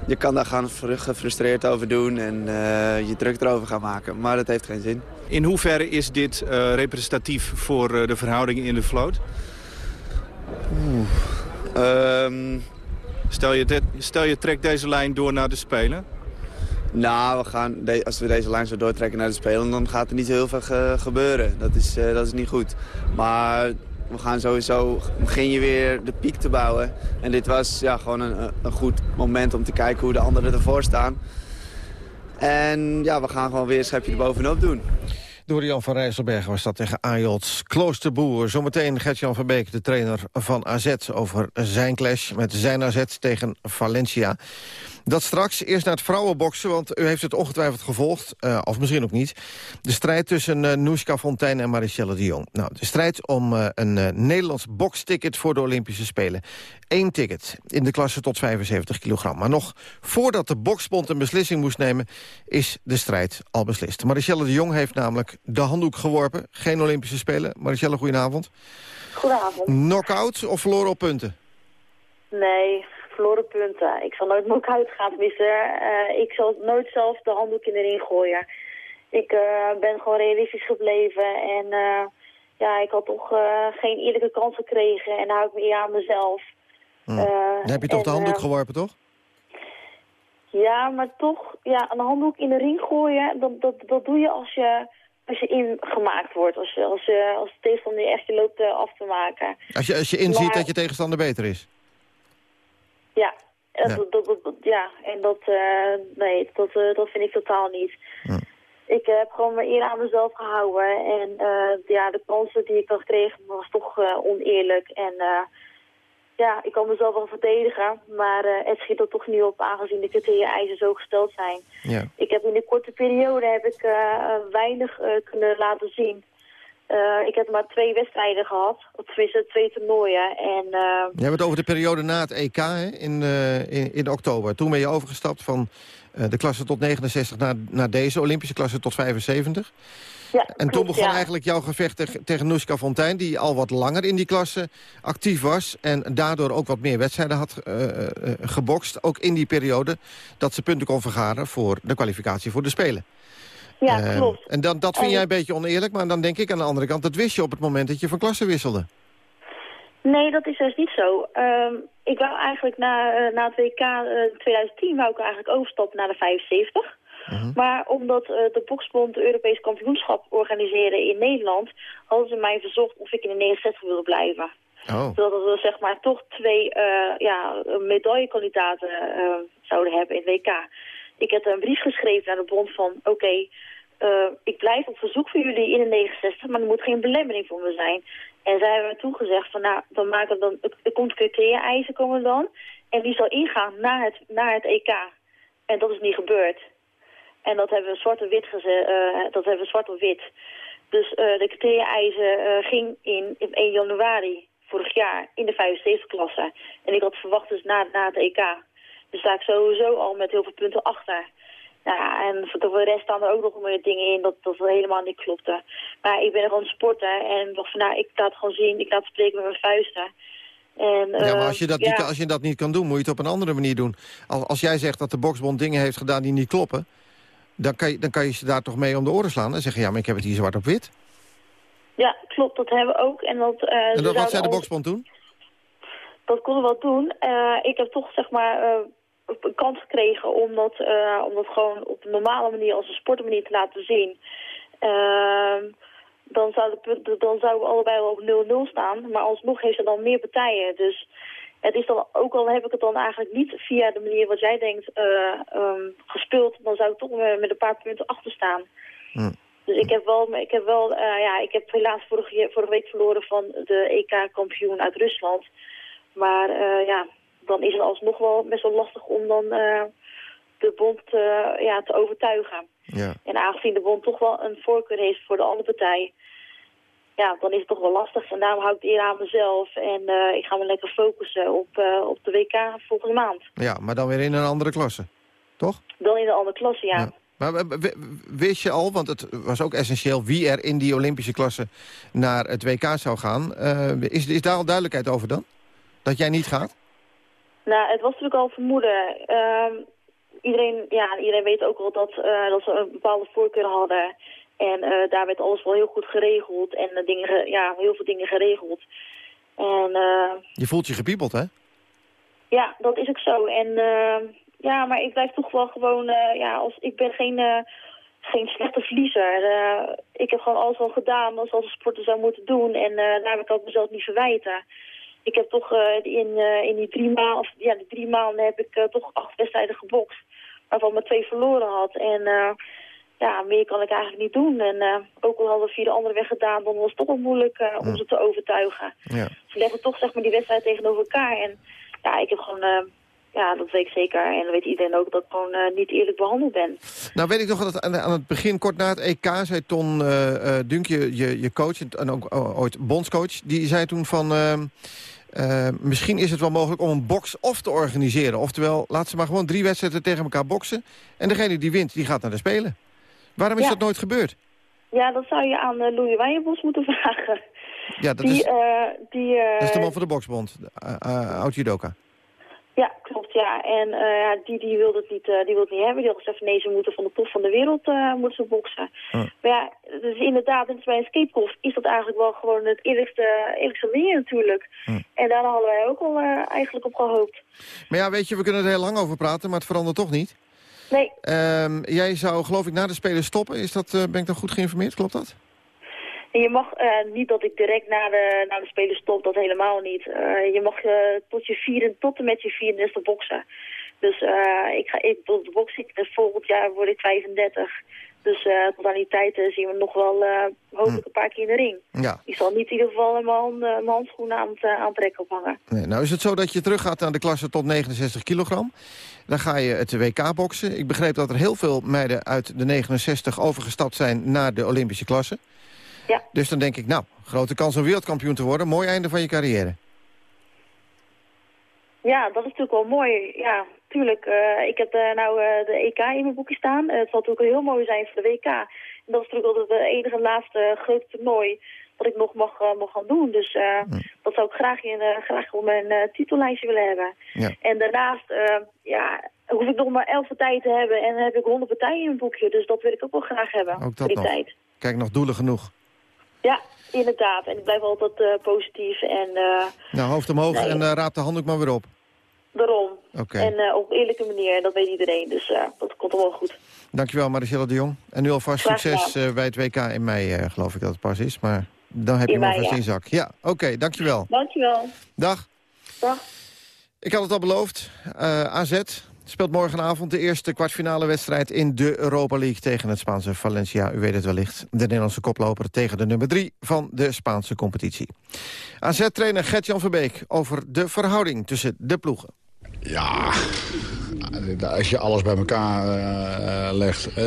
je kan daar gaan gefrustreerd over doen en uh, je druk erover gaan maken. Maar dat heeft geen zin. In hoeverre is dit uh, representatief voor uh, de verhoudingen in de vloot? Um... Stel, je stel je trekt deze lijn door naar de Spelen. Nou, we gaan als we deze lijn zo doortrekken naar de Spelen... dan gaat er niet zo heel veel ge gebeuren. Dat is, dat is niet goed. Maar we gaan sowieso, begin je weer de piek te bouwen. En dit was ja, gewoon een, een goed moment om te kijken hoe de anderen ervoor staan. En ja, we gaan gewoon weer een schepje erbovenop doen. Dorian van Rijsselberg was dat tegen Ajax Kloosterboer. Zometeen Gert-Jan van Beek, de trainer van AZ... over zijn clash met zijn AZ tegen Valencia. Dat straks. Eerst naar het vrouwenboksen, want u heeft het ongetwijfeld gevolgd. Uh, of misschien ook niet. De strijd tussen uh, Noeska Fontijn en Marichelle de Jong. Nou, de strijd om uh, een Nederlands boksticket voor de Olympische Spelen. Eén ticket in de klasse tot 75 kilogram. Maar nog voordat de boksbond een beslissing moest nemen... is de strijd al beslist. Marichelle de Jong heeft namelijk de handdoek geworpen. Geen Olympische Spelen. Marichelle, goedenavond. Goedenavond. Knockout of verloren op punten? Nee, verloren punten. Ik zal nooit knock-out gaan missen. Uh, ik zal nooit zelf de handdoek in de ring gooien. Ik uh, ben gewoon realistisch gebleven en uh, ja, ik had toch geen eerlijke kans gekregen en hou ik me eer aan mezelf. Hmm. dan heb je toch en, de handdoek geworpen, toch? Ja, maar toch, ja, een handdoek in de ring gooien, dat, dat, dat doe je als je, als je ingemaakt wordt. Als, je, als, je, als de tegenstander echt je loopt af te maken. Als je, als je inziet maar, dat je tegenstander beter is? Ja, ja. Dat, dat, dat, ja. en dat, uh, nee, dat, uh, dat vind ik totaal niet. Hm. Ik heb gewoon mijn eer aan mezelf gehouden. En uh, ja, de kansen die ik had gekregen was toch oneerlijk. En ja, ik kan mezelf wel verdedigen. Maar het schiet er toch niet op, aangezien de criteria-eisen zo gesteld zijn. Ja. Ik heb in de korte periode heb ik, weinig kunnen laten zien. Uh, ik heb maar twee wedstrijden gehad, of tenminste twee toernooien. En, uh... Je hebt het over de periode na het EK hè? In, uh, in, in, oktober. Toen ben je overgestapt van de klasse tot 69 naar, naar deze Olympische klasse tot 75. Ja, en toen begon eigenlijk jouw gevecht tegen, tegen Noeska Fontijn... die al wat langer in die klasse actief was... en daardoor ook wat meer wedstrijden had gebokst. Ook in die periode dat ze punten kon vergaren... voor de kwalificatie voor de Spelen. Ja, uh, klopt. En dan, dat vind jij een beetje oneerlijk, maar dan denk ik aan de andere kant... dat wist je op het moment dat je van klasse wisselde. Nee, dat is dus niet zo. Uh, ik wou eigenlijk na, uh, na het WK 2010 wou ik eigenlijk overstappen naar de 75. Uh -huh. Maar omdat uh, de Boksbond de Europees kampioenschap organiseerde in Nederland... hadden ze mij verzocht of ik in de 69 wilde blijven. Oh. Zodat we zeg maar toch twee ja, medaillekandidaten zouden hebben in het WK. Ik heb een brief geschreven naar de bond van... oké, okay, uh, ik blijf op verzoek van jullie in de 69, maar er moet geen belemmering voor me zijn. En zij hebben toen gezegd van nou, dan maken dan, er komt criteria-eisen komen dan. En die zal ingaan naar het, naar het EK. En dat is niet gebeurd. En dat hebben we zwart op wit gezet, uh, dat hebben we zwart op wit. Dus uh, de criteria-eisen ging in, in 1 januari vorig jaar in de 75 klasse. En ik had verwacht dus na, na het EK. Dus sta ik sowieso al met heel veel punten achter. Ja, en voor de rest staan er ook nog meer dingen in dat, dat helemaal niet klopte. Maar ik ben gewoon sporter en dacht van nou, ik laat gewoon zien, ik laat spreken met mijn vuisten. En, ja, maar als je, dat ja. niet, als je dat niet kan doen, moet je het op een andere manier doen. Als, als jij zegt dat de boksbond dingen heeft gedaan die niet kloppen... dan kan je, dan kan je ze daar toch mee om de oren slaan en zeggen... ja, maar ik heb het hier zwart op wit. Ja, klopt, dat hebben we ook. En, dat, uh, en dat, wat zei de boksbond toen? Dat konden we wel doen. Uh, ik heb toch, zeg maar... Een kans gekregen om dat, uh, om dat gewoon op een normale manier, als een sportmanier te laten zien. Uh, dan, zou de, dan zouden we allebei wel op 0-0 staan. Maar alsnog heeft er dan meer partijen. Dus het is dan, ook al heb ik het dan eigenlijk niet via de manier wat jij denkt uh, um, gespeeld, dan zou ik toch met een paar punten achter staan. Hm. Dus ik heb wel, ik heb wel, uh, ja, ik heb helaas vorige, vorige week verloren van de EK-kampioen uit Rusland. Maar ja, dan is het alsnog wel best wel lastig om dan uh, de bond uh, ja, te overtuigen. Ja. En aangezien de bond toch wel een voorkeur heeft voor de andere partij... ja, dan is het toch wel lastig. En daarom hou ik het eerder aan mezelf. En uh, ik ga me lekker focussen op, uh, op de WK volgende maand. Ja, maar dan weer in een andere klasse, toch? Dan in een andere klasse, ja. ja. Maar wist je al, want het was ook essentieel... wie er in die Olympische klasse naar het WK zou gaan. Uh, is, is daar al duidelijkheid over dan? Dat jij niet gaat? Nou, het was natuurlijk al vermoeden. Uh, iedereen, ja, iedereen weet ook al dat, uh, dat ze een bepaalde voorkeur hadden. En uh, daar werd alles wel heel goed geregeld. En dingen, ja, heel veel dingen geregeld. En, je voelt je gepiepeld, hè? Ja, dat is ook zo. En ja, maar ik blijf toch wel gewoon... ja, als, ik ben geen, geen slechte verliezer. ik heb gewoon alles al gedaan als, als een sporter zou moeten doen. En daar heb ik ook mezelf niet verwijten ik heb toch uh, in, uh, in die drie maanden, of ja, die drie maanden heb ik uh, toch acht wedstrijden gebokst. Waarvan maar twee verloren had. En ja, meer kan ik eigenlijk niet doen. En ook al hadden we de andere weg gedaan, dan was het toch wel moeilijk om ze te overtuigen. Ja. Ze leggen toch zeg maar die wedstrijd tegenover elkaar. En ja, ik heb gewoon ja, dat weet ik zeker. En dan weet iedereen ook dat ik gewoon uh, niet eerlijk behandeld ben. Nou weet ik nog dat aan, aan het begin, kort na het EK, zei Ton uh, Dunkje, je, je coach en ook ooit bondscoach, die zei toen van... Uh, misschien is het wel mogelijk om een box-off te organiseren. Oftewel, laat ze maar gewoon drie wedstrijden tegen elkaar boksen. En degene die wint, die gaat naar de Spelen. Waarom is dat nooit gebeurd? Ja, dat zou je aan uh, Louis Weijenbos moeten [LAUGHS] vragen. Ja, dat, die, is, uh, die, dat is de man van de boksbond, oud judoka. Ja, klopt, ja. En uh, die, die wil het niet, uh, die wil het niet hebben. Die had gezegd nee, ze moeten van de top van de wereld uh, moeten ze boksen. Maar ja, dus inderdaad, bij een is dat eigenlijk wel gewoon het eerlijkste, eerlijkste natuurlijk. En daar hadden wij ook al eigenlijk op gehoopt. Maar ja, weet je, we kunnen er heel lang over praten, maar het verandert toch niet? Nee. Um, jij zou, geloof ik, na de Spelen stoppen. Is dat, ben ik dan goed geïnformeerd? Klopt dat? En je mag uh, niet dat ik direct na de, na de spelen stop, dat helemaal niet. Uh, je mag uh, tot, je vieren, tot en met je 34 boksen. Dus ik ga ik, tot de boksen, volgend jaar word ik 35. Dus tot aan die tijd zien we nog wel hopelijk een paar keer in de ring. Ja. Ik zal niet in ieder geval mijn, hand, mijn handschoenen aan het aantrekken ophangen. Nee, nou is het zo dat je teruggaat naar de klasse tot 69 kilogram. Dan ga je het WK boksen. Ik begreep dat er heel veel meiden uit de 69 overgestapt zijn naar de Olympische klasse. Ja. Dus dan denk ik, nou, grote kans om wereldkampioen te worden. Mooi einde van je carrière. Ja, dat is natuurlijk wel mooi. Ja, tuurlijk. Uh, ik heb uh, nou uh, de EK in mijn boekje staan. het zal natuurlijk heel mooi zijn voor de WK. En dat is natuurlijk altijd het enige laatste grote toernooi dat ik nog mag, mag gaan doen. Dus hm. dat zou ik graag, in, graag op mijn titellijstje willen hebben. Ja. En daarnaast ja, hoef ik nog maar elf partijen te hebben en dan heb ik honderd partijen in mijn boekje. Dus dat wil ik ook wel graag hebben. Ook dat nog. Tijd. Kijk, nog doelen genoeg. Ja, inderdaad. En ik blijf altijd uh, positief. En, uh, nou, hoofd omhoog nee. en uh, raap de handdoek maar weer op. Daarom. Okay. En op eerlijke manier, dat weet iedereen. Dus dat komt wel goed. Dankjewel, Maricela de Jong. En nu alvast succes bij het WK in mei, geloof ik dat het pas is. Maar dan heb je hem alvast ja. in zak. Ja, oké, okay, dankjewel. Dankjewel. Dag. Dag. Ik had het al beloofd. AZ speelt morgenavond de eerste kwartfinale wedstrijd in de Europa League tegen het Spaanse Valencia. U weet het wellicht. De Nederlandse koploper tegen de nummer 3 van de Spaanse competitie. AZ-trainer Gert-Jan Verbeek over de verhouding tussen de ploegen. Ja, als je alles bij elkaar uh, legt... Uh,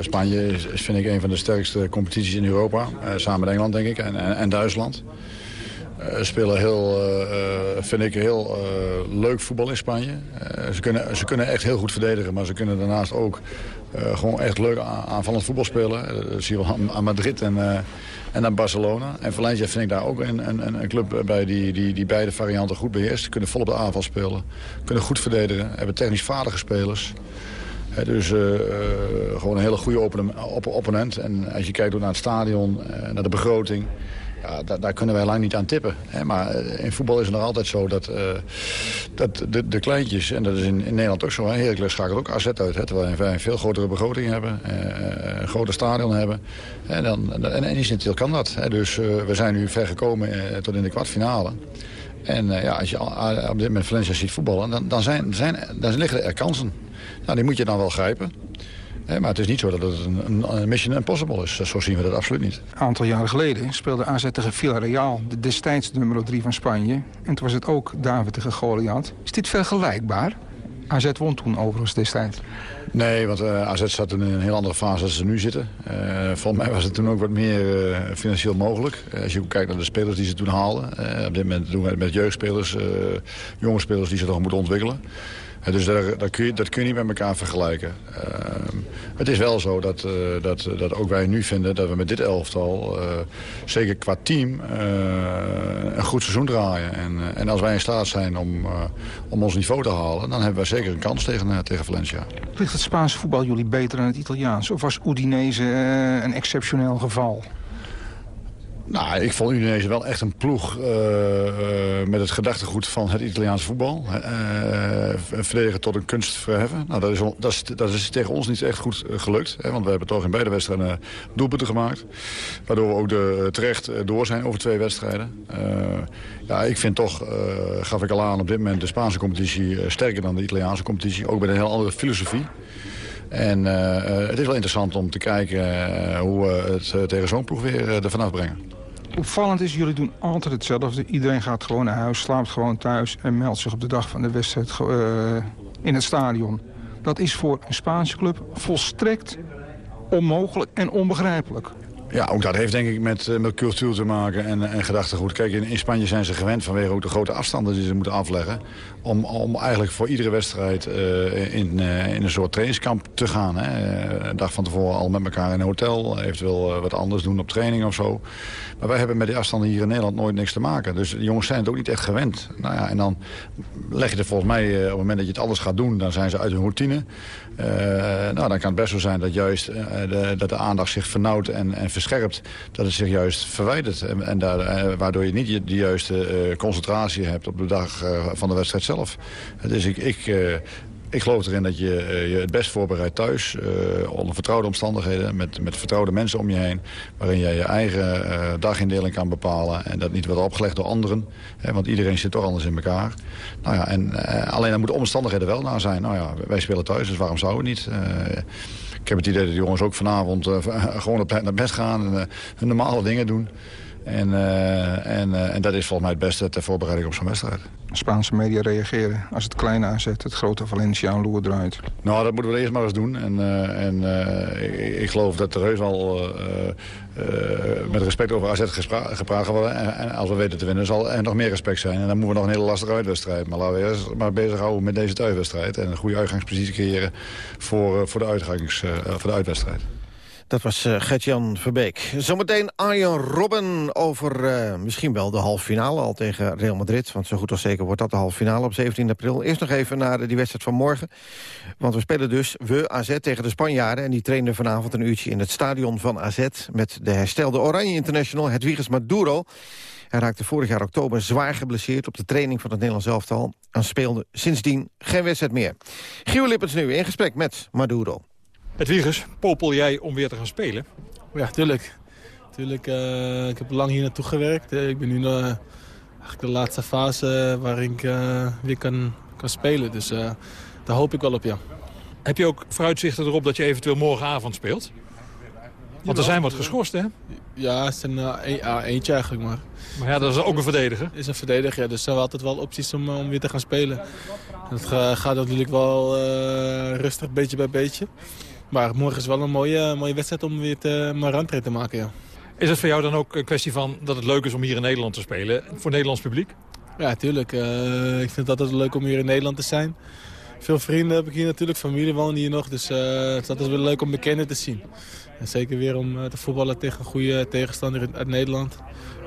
Spanje is, vind ik, een van de sterkste competities in Europa. Uh, samen met Engeland, denk ik, en, en Duitsland. Uh, spelen heel, uh, vind ik, heel leuk voetbal in Spanje. ze, kunnen, ze kunnen echt heel goed verdedigen, maar ze kunnen daarnaast ook gewoon echt leuk aanvallend voetbal spelen. Dat zie je wel aan, Madrid en, en aan Barcelona. En Valencia vind ik daar ook een, een, een club bij die, die, die beide varianten goed beheerst. Ze kunnen vol op de aanval spelen, kunnen goed verdedigen, hebben technisch vaardige spelers. Dus gewoon een hele goede opponent. En als je kijkt naar het stadion, uh, naar de begroting... Ja, daar, daar, kunnen wij lang niet aan tippen. Hè. Maar in voetbal is het nog altijd zo dat, dat de, de, kleintjes... en dat is in, in Nederland ook zo, hè. Heracles schakelt ook AZ uit. Hè, terwijl wij een veel grotere begroting hebben. een groter stadion hebben. En, dan, en, en kan dat. Hè. Dus we zijn nu ver gekomen tot in de kwartfinale. En ja, als je op dit moment Valencia ziet voetballen... dan, dan, zijn, zijn, dan liggen er kansen. Nou, die moet je dan wel grijpen. Maar het is niet zo dat het een, een mission impossible is. Zo zien we dat absoluut niet. Een aantal jaren geleden speelde AZ tegen Villarreal, de destijds de nummer 3 van Spanje. En toen was het ook David tegen Goliath. Is dit vergelijkbaar? AZ won toen overigens destijds. Nee, want uh, AZ zat in een heel andere fase als ze nu zitten. Uh, volgens mij was het toen ook wat meer uh, financieel mogelijk. als je kijkt naar de spelers die ze toen haalden. op dit moment doen we het met jeugdspelers, jonge spelers die ze nog moeten ontwikkelen. Dus daar, daar kun je, dat kun je niet met elkaar vergelijken. Ehm, het is wel zo dat, dat, dat ook wij nu vinden dat we met dit elftal... zeker qua team een goed seizoen draaien. En, en als wij in staat zijn om, om ons niveau te halen... dan hebben wij zeker een kans tegen, tegen Valencia. Ligt het Spaanse voetbal jullie beter dan het Italiaans? Of was Udinese een exceptioneel geval? Nou, ik vond Udinese wel echt een ploeg uh, uh, met het gedachtegoed van het Italiaanse voetbal. Uh, verdedigen tot een kunst verheffen. Nou, dat, is, dat, is, dat is tegen ons niet echt goed gelukt. Hè, want we hebben toch in beide wedstrijden doelpunten gemaakt. Waardoor we ook de, terecht door zijn over twee wedstrijden. ja, ik vind toch, gaf ik al aan, op dit moment de Spaanse competitie sterker dan de Italiaanse competitie. Ook met een heel andere filosofie. En het is wel interessant om te kijken hoe we het tegen zo'n ploeg weer er vanaf brengen. Opvallend is, jullie doen altijd hetzelfde. Iedereen gaat gewoon naar huis, slaapt gewoon thuis... en meldt zich op de dag van de wedstrijd uh, in het stadion. Dat is voor een Spaanse club volstrekt onmogelijk en onbegrijpelijk. Ja, ook dat heeft denk ik met, met cultuur te maken en, en gedachtegoed. Kijk, in, in, Spanje zijn ze gewend vanwege ook de grote afstanden die ze moeten afleggen... om, om eigenlijk voor iedere wedstrijd uh, in, uh, in een soort trainingskamp te gaan. Hè. Een dag van tevoren al met elkaar in een hotel, eventueel wat anders doen op training of zo. Maar wij hebben met die afstanden hier in Nederland nooit niks te maken. Dus de jongens zijn het ook niet echt gewend. Nou ja, en dan leg je er volgens mij, op het moment dat je het alles gaat doen... dan zijn ze uit hun routine. Nou, dan kan het best zo zijn dat juist de, dat de aandacht zich vernauwt en, en verscherpt. Dat het zich juist verwijdert. En, en daar, waardoor je niet de juiste concentratie hebt op de dag van de wedstrijd zelf. Dus ik, ik ik geloof erin dat je uh, je het best voorbereidt thuis. Uh, onder vertrouwde omstandigheden. Met, met vertrouwde mensen om je heen. Waarin jij je eigen dagindeling kan bepalen. En dat niet wordt opgelegd door anderen. Hè, want iedereen zit toch anders in elkaar. Nou ja, en, alleen dan moeten omstandigheden wel naar zijn. Nou ja, wij spelen thuis, dus waarom zou het niet? ik heb het idee dat de jongens ook vanavond [LAUGHS] gewoon op naar bed gaan. En hun normale dingen doen. En, uh, en, uh, en dat is volgens mij het beste ter voorbereiding op zo'n wedstrijd. Spaanse media reageren als het klein aanzet, het grote Valencia aan loer draait? Nou, dat moeten we eerst maar eens doen. En, uh, en ik, ik, geloof dat er heus al met respect over AZ gepraat worden. En, en, als we weten te winnen, zal er nog meer respect zijn. En dan moeten we nog een hele lastige uitwedstrijd. Maar laten we eerst maar bezighouden met deze thuiswedstrijd. En een goede uitgangspositie creëren voor, voor, de, uitgangs, voor de uitwedstrijd. Dat was uh, Gert-Jan Verbeek. Zometeen Arjen Robben over uh, misschien wel de halve finale al tegen Real Madrid. Want zo goed als zeker wordt dat de halve finale op 17 april. Eerst nog even naar die wedstrijd van morgen. Want we spelen dus we AZ tegen de Spanjaarden. En die trainen vanavond een uurtje in het stadion van AZ... met de herstelde Oranje International Hedwiges Maduro. Hij raakte vorig jaar oktober zwaar geblesseerd op de training van het Nederlands elftal... en speelde sindsdien geen wedstrijd meer. Gio Lippens nu in gesprek met Maduro. Het virus, popel jij om weer te gaan spelen? Ja, tuurlijk. tuurlijk uh, ik heb lang hier naartoe gewerkt. Eh, ik ben nu uh, eigenlijk de laatste fase waarin ik weer kan, kan spelen. Dus daar hoop ik wel op, ja. Heb je ook vooruitzichten erop dat je eventueel morgenavond speelt? Want er zijn wat geschorst, hè? Ja, het uh, een, eentje eigenlijk maar. Maar ja, dat is ook een verdediger. is een verdediger, ja. Dus er zijn altijd wel opties om, om weer te gaan spelen. Het gaat natuurlijk wel rustig, beetje bij beetje. Maar morgen is wel een mooie, mooie wedstrijd om weer te, maar rentree te maken, ja. Is het voor jou dan ook een kwestie van dat het leuk is om hier in Nederland te spelen? Voor Nederlands publiek? Ja, tuurlijk. Uh, ik vind het altijd leuk om hier in Nederland te zijn. Veel vrienden heb ik hier natuurlijk, familie woont hier nog. Dus uh, het is altijd wel leuk om bekenden te zien. En zeker weer om eh, te voetballen tegen een goede tegenstander uit Nederland.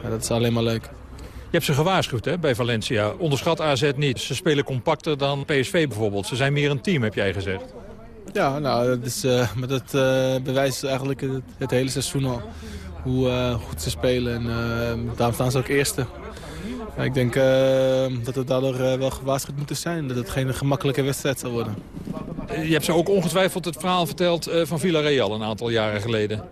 Ja, dat is alleen maar leuk. Je hebt ze gewaarschuwd hè, bij Valencia. Onderschat AZ niet. Ze spelen compacter dan PSV bijvoorbeeld. Ze zijn meer een team, heb jij gezegd. Ja, nou, dat is, uh, maar dat uh, bewijst eigenlijk het, het, hele seizoen al. Hoe uh, goed ze spelen. En daarom staan ze ook eerste. Ik denk dat het daardoor wel gewaarschuwd moet zijn. Dat het geen gemakkelijke wedstrijd zal worden. Je hebt ze ook ongetwijfeld het verhaal verteld van Villarreal een aantal jaren geleden.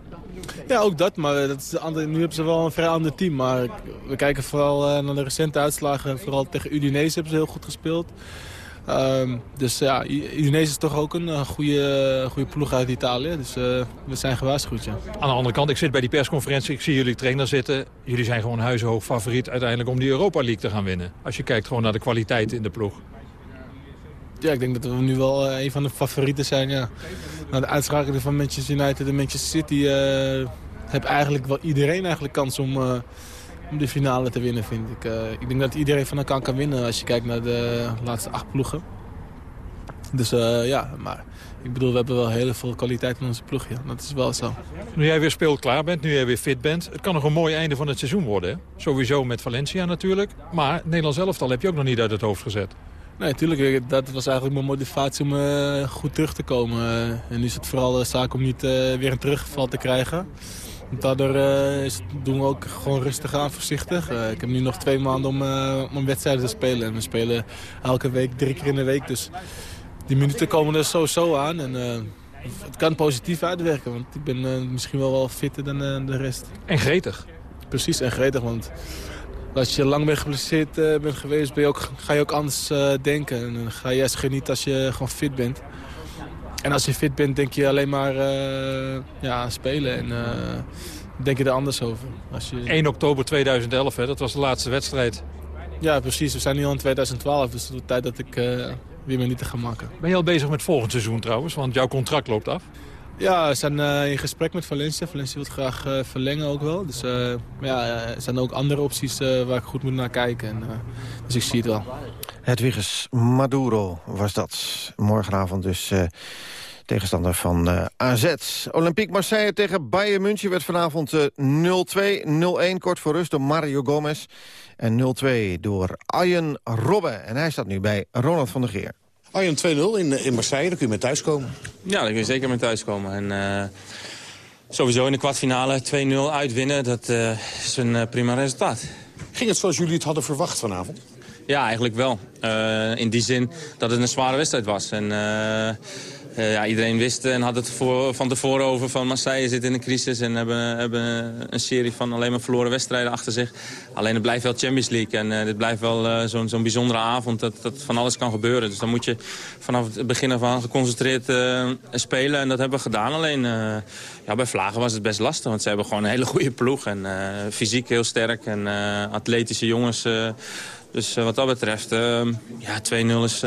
Ja, ook dat. Maar dat is andere, nu hebben ze wel een vrij ander team. Maar we kijken vooral naar de recente uitslagen. Vooral tegen Udinese hebben ze heel goed gespeeld. Um, dus ja, Udinese is toch ook een uh, goede, goede ploeg uit Italië. Dus uh, we zijn gewaarschuwd, ja. Aan de andere kant, ik zit bij die persconferentie, ik zie jullie trainer zitten. Jullie zijn gewoon huizenhoog favoriet uiteindelijk om die Europa League te gaan winnen. Als je kijkt gewoon naar de kwaliteit in de ploeg. Ja, ik denk dat we nu wel een van de favorieten zijn, ja. Na de uitschakeling van Manchester United en Manchester City... Heb eigenlijk wel iedereen eigenlijk kans om, om de finale te winnen, vind ik. Uh, ik denk dat iedereen van elkaar kan winnen als je kijkt naar de laatste acht ploegen. Dus ja, maar ik bedoel, we hebben wel heel veel kwaliteit in onze ploeg. Ja. Dat is wel zo. Nu jij weer speelklaar bent, nu jij weer fit bent... het kan nog een mooi einde van het seizoen worden. Hè? Sowieso met Valencia natuurlijk. Maar het Nederlands elftal heb je ook nog niet uit het hoofd gezet. Nee, natuurlijk. Dat was eigenlijk mijn motivatie om uh, goed terug te komen. En nu is het vooral de zaak om niet weer een terugval te krijgen. Daardoor is, doen we ook gewoon rustig aan, voorzichtig. ik heb nu nog twee maanden om, om wedstrijden te spelen. En we spelen elke week, drie keer in de week. Dus die minuten komen er sowieso aan. En, het kan positief uitwerken, want ik ben misschien wel, wel fitter dan de rest. En gretig. Precies, en gretig, want als je lang bent geblesseerd uh, bent geweest, ben je ook, ga je ook anders uh, denken. En dan ga je juist genieten als je gewoon fit bent. En als je fit bent, denk je alleen maar uh, ja, spelen. En denk je er anders over. Als je... 1 oktober 2011, hè? dat was de laatste wedstrijd. Ja, precies. We zijn nu al in 2012, dus het is tijd dat ik weer mijn te ga maken. Ben je al bezig met volgend seizoen trouwens? Want jouw contract loopt af. Ja, we zijn uh, in gesprek met Valencia. Valencia wil graag uh, verlengen ook wel. Dus uh, ja, er zijn ook andere opties waar ik goed moet naar kijken. En, dus ik zie het wel. Hedwiges Maduro was dat. Morgenavond dus tegenstander van AZ. Olympique Marseille tegen Bayern München werd vanavond 0-2. 0-1 kort voor rust door Mario Gomez. En 0-2 door Arjen Robben. En hij staat nu bij Ronald van der Geer. Arjen 2-0 in, in Marseille, daar kun je mee thuiskomen. Ja, daar kun je zeker mee thuiskomen. En, uh, sowieso in de kwartfinale 2-0 uitwinnen, dat uh, is een uh, prima resultaat. Ging het zoals jullie het hadden verwacht vanavond? Ja, eigenlijk wel. in die zin dat het een zware wedstrijd was. En, uh, ja, iedereen wist en had het voor, van tevoren over van Marseille zit in een crisis en hebben, hebben een serie van alleen maar verloren wedstrijden achter zich. Alleen het blijft wel Champions League en uh, dit blijft wel uh, zo'n zo'n bijzondere avond dat, dat van alles kan gebeuren. Dus dan moet je vanaf het begin af aan geconcentreerd spelen en dat hebben we gedaan. Alleen ja, bij Vlagen was het best lastig, want ze hebben gewoon een hele goede ploeg en fysiek heel sterk en atletische jongens. dus wat dat betreft, ja, 2-0 is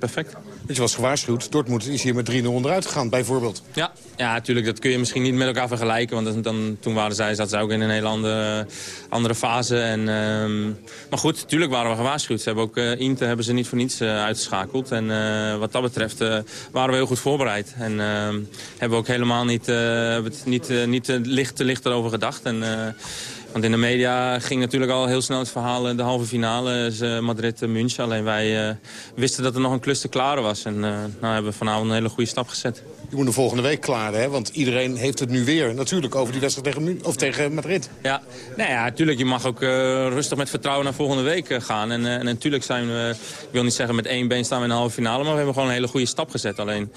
perfect. Je was gewaarschuwd. Dortmund is hier met 3-0 onderuit gegaan, bijvoorbeeld. Ja, ja, natuurlijk. Dat kun je misschien niet met elkaar vergelijken. Want dan, toen waren zij, zat ze ook in een hele andere, andere fase. En, um, maar goed, natuurlijk waren we gewaarschuwd. Ze hebben ook uh, Inter hebben ze niet voor niets uh, uitgeschakeld. En uh, wat dat betreft waren we heel goed voorbereid. En ehm, hebben we ook helemaal niet, het niet, niet licht, te licht erover gedacht. En, want in de media ging natuurlijk al heel snel het verhaal... de halve finale is uh, Madrid-München. Alleen wij wisten dat er nog een klus te klaren was. En uh, nou hebben we vanavond een hele goede stap gezet. Je moet de volgende week klaren, hè? Want iedereen heeft het nu weer natuurlijk over die wedstrijd tegen, of tegen Madrid. Ja, nou ja, natuurlijk. Je mag ook rustig met vertrouwen naar volgende week gaan. En, en natuurlijk zijn we, ik wil niet zeggen met één been staan we in de halve finale... maar we hebben gewoon een hele goede stap gezet. Alleen,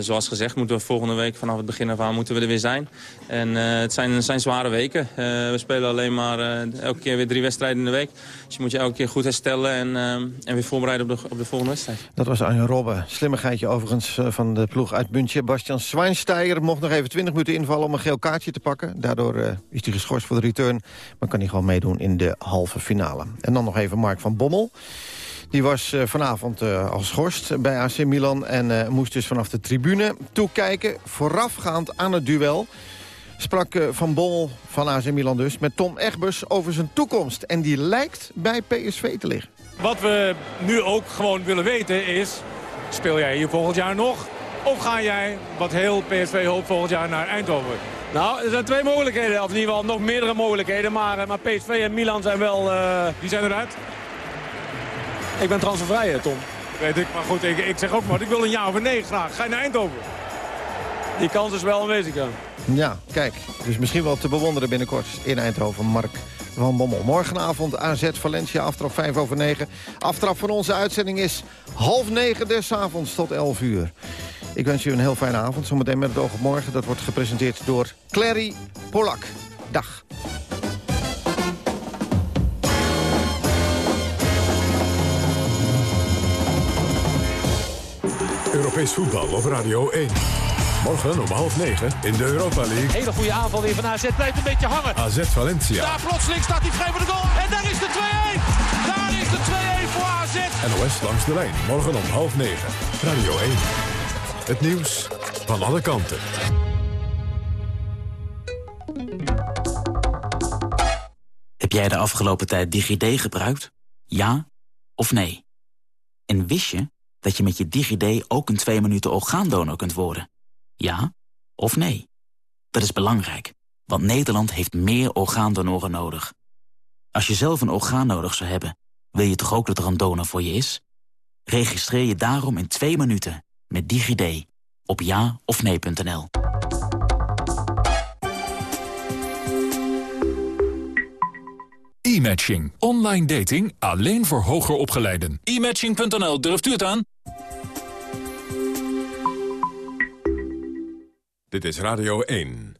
zoals gezegd, moeten we volgende week vanaf het begin af aan moeten we er weer zijn. En het, zijn, het zijn zware weken. we spelen alleen maar uh, elke keer weer drie wedstrijden in de week. Dus je moet je elke keer goed herstellen en, uh, en weer voorbereiden op de, op de volgende wedstrijd. Dat was Arjen Robben. Slimmigheidje overigens uh, van de ploeg uit München. Bastian Schweinsteiger mocht nog even 20 minuten invallen om een geel kaartje te pakken. Daardoor is hij geschorst voor de return. Maar kan hij gewoon meedoen in de halve finale. En dan nog even Mark van Bommel. Die was uh, vanavond uh, al geschorst bij AC Milan... en moest dus vanaf de tribune toekijken... voorafgaand aan het duel sprak eh, Van Bol van AC Milan dus met Tom Egbers over zijn toekomst. En die lijkt bij PSV te liggen. Wat we nu ook gewoon willen weten is... speel jij hier volgend jaar nog? Of ga jij, wat heel PSV hoopt, volgend jaar naar Eindhoven? Nou, er zijn twee mogelijkheden. Of in ieder geval nog meerdere mogelijkheden. Maar, eh, maar PSV en Milan zijn wel... Uh... Die zijn eruit? Ik ben transfervrij, Tom. Weet ik, maar goed, ik, ik zeg ook maar, ik wil een ja of een nee graag. Ga je naar Eindhoven? Die kans is wel aanwezig, ja. Ja, kijk. Dus misschien wel te bewonderen binnenkort in Eindhoven. Mark van Bommel. Morgenavond AZ Valencia, aftrap 5 over 9. Aftrap van onze uitzending is half 9 des avonds tot 11 uur. Ik wens u een heel fijne avond. Zometeen met het oog op morgen. Dat wordt gepresenteerd door Clary Polak. Dag. Europees voetbal op Radio 1. Morgen om half negen in de Europa League. Hele goede aanval weer van AZ. Blijft een beetje hangen. AZ Valencia. Daar plotseling staat hij vrij voor de goal. En daar is de 2-1. Daar is de 2-1 voor AZ. NOS langs de lijn, morgen om half negen. Radio 1. Het nieuws van alle kanten. Heb jij de afgelopen tijd DigiD gebruikt? Ja of nee? En wist je dat je met je DigiD ook een 2 minuten orgaandonor kunt worden? Ja of nee? Dat is belangrijk, want Nederland heeft meer orgaandonoren nodig. Als je zelf een orgaan nodig zou hebben, wil je toch ook dat er een donor voor je is? Registreer je daarom in 2 minuten met DigiD op ja of nee.nl. E-matching. Online dating alleen voor hoger opgeleiden. E-matching.nl, durft u het aan? Dit is Radio 1.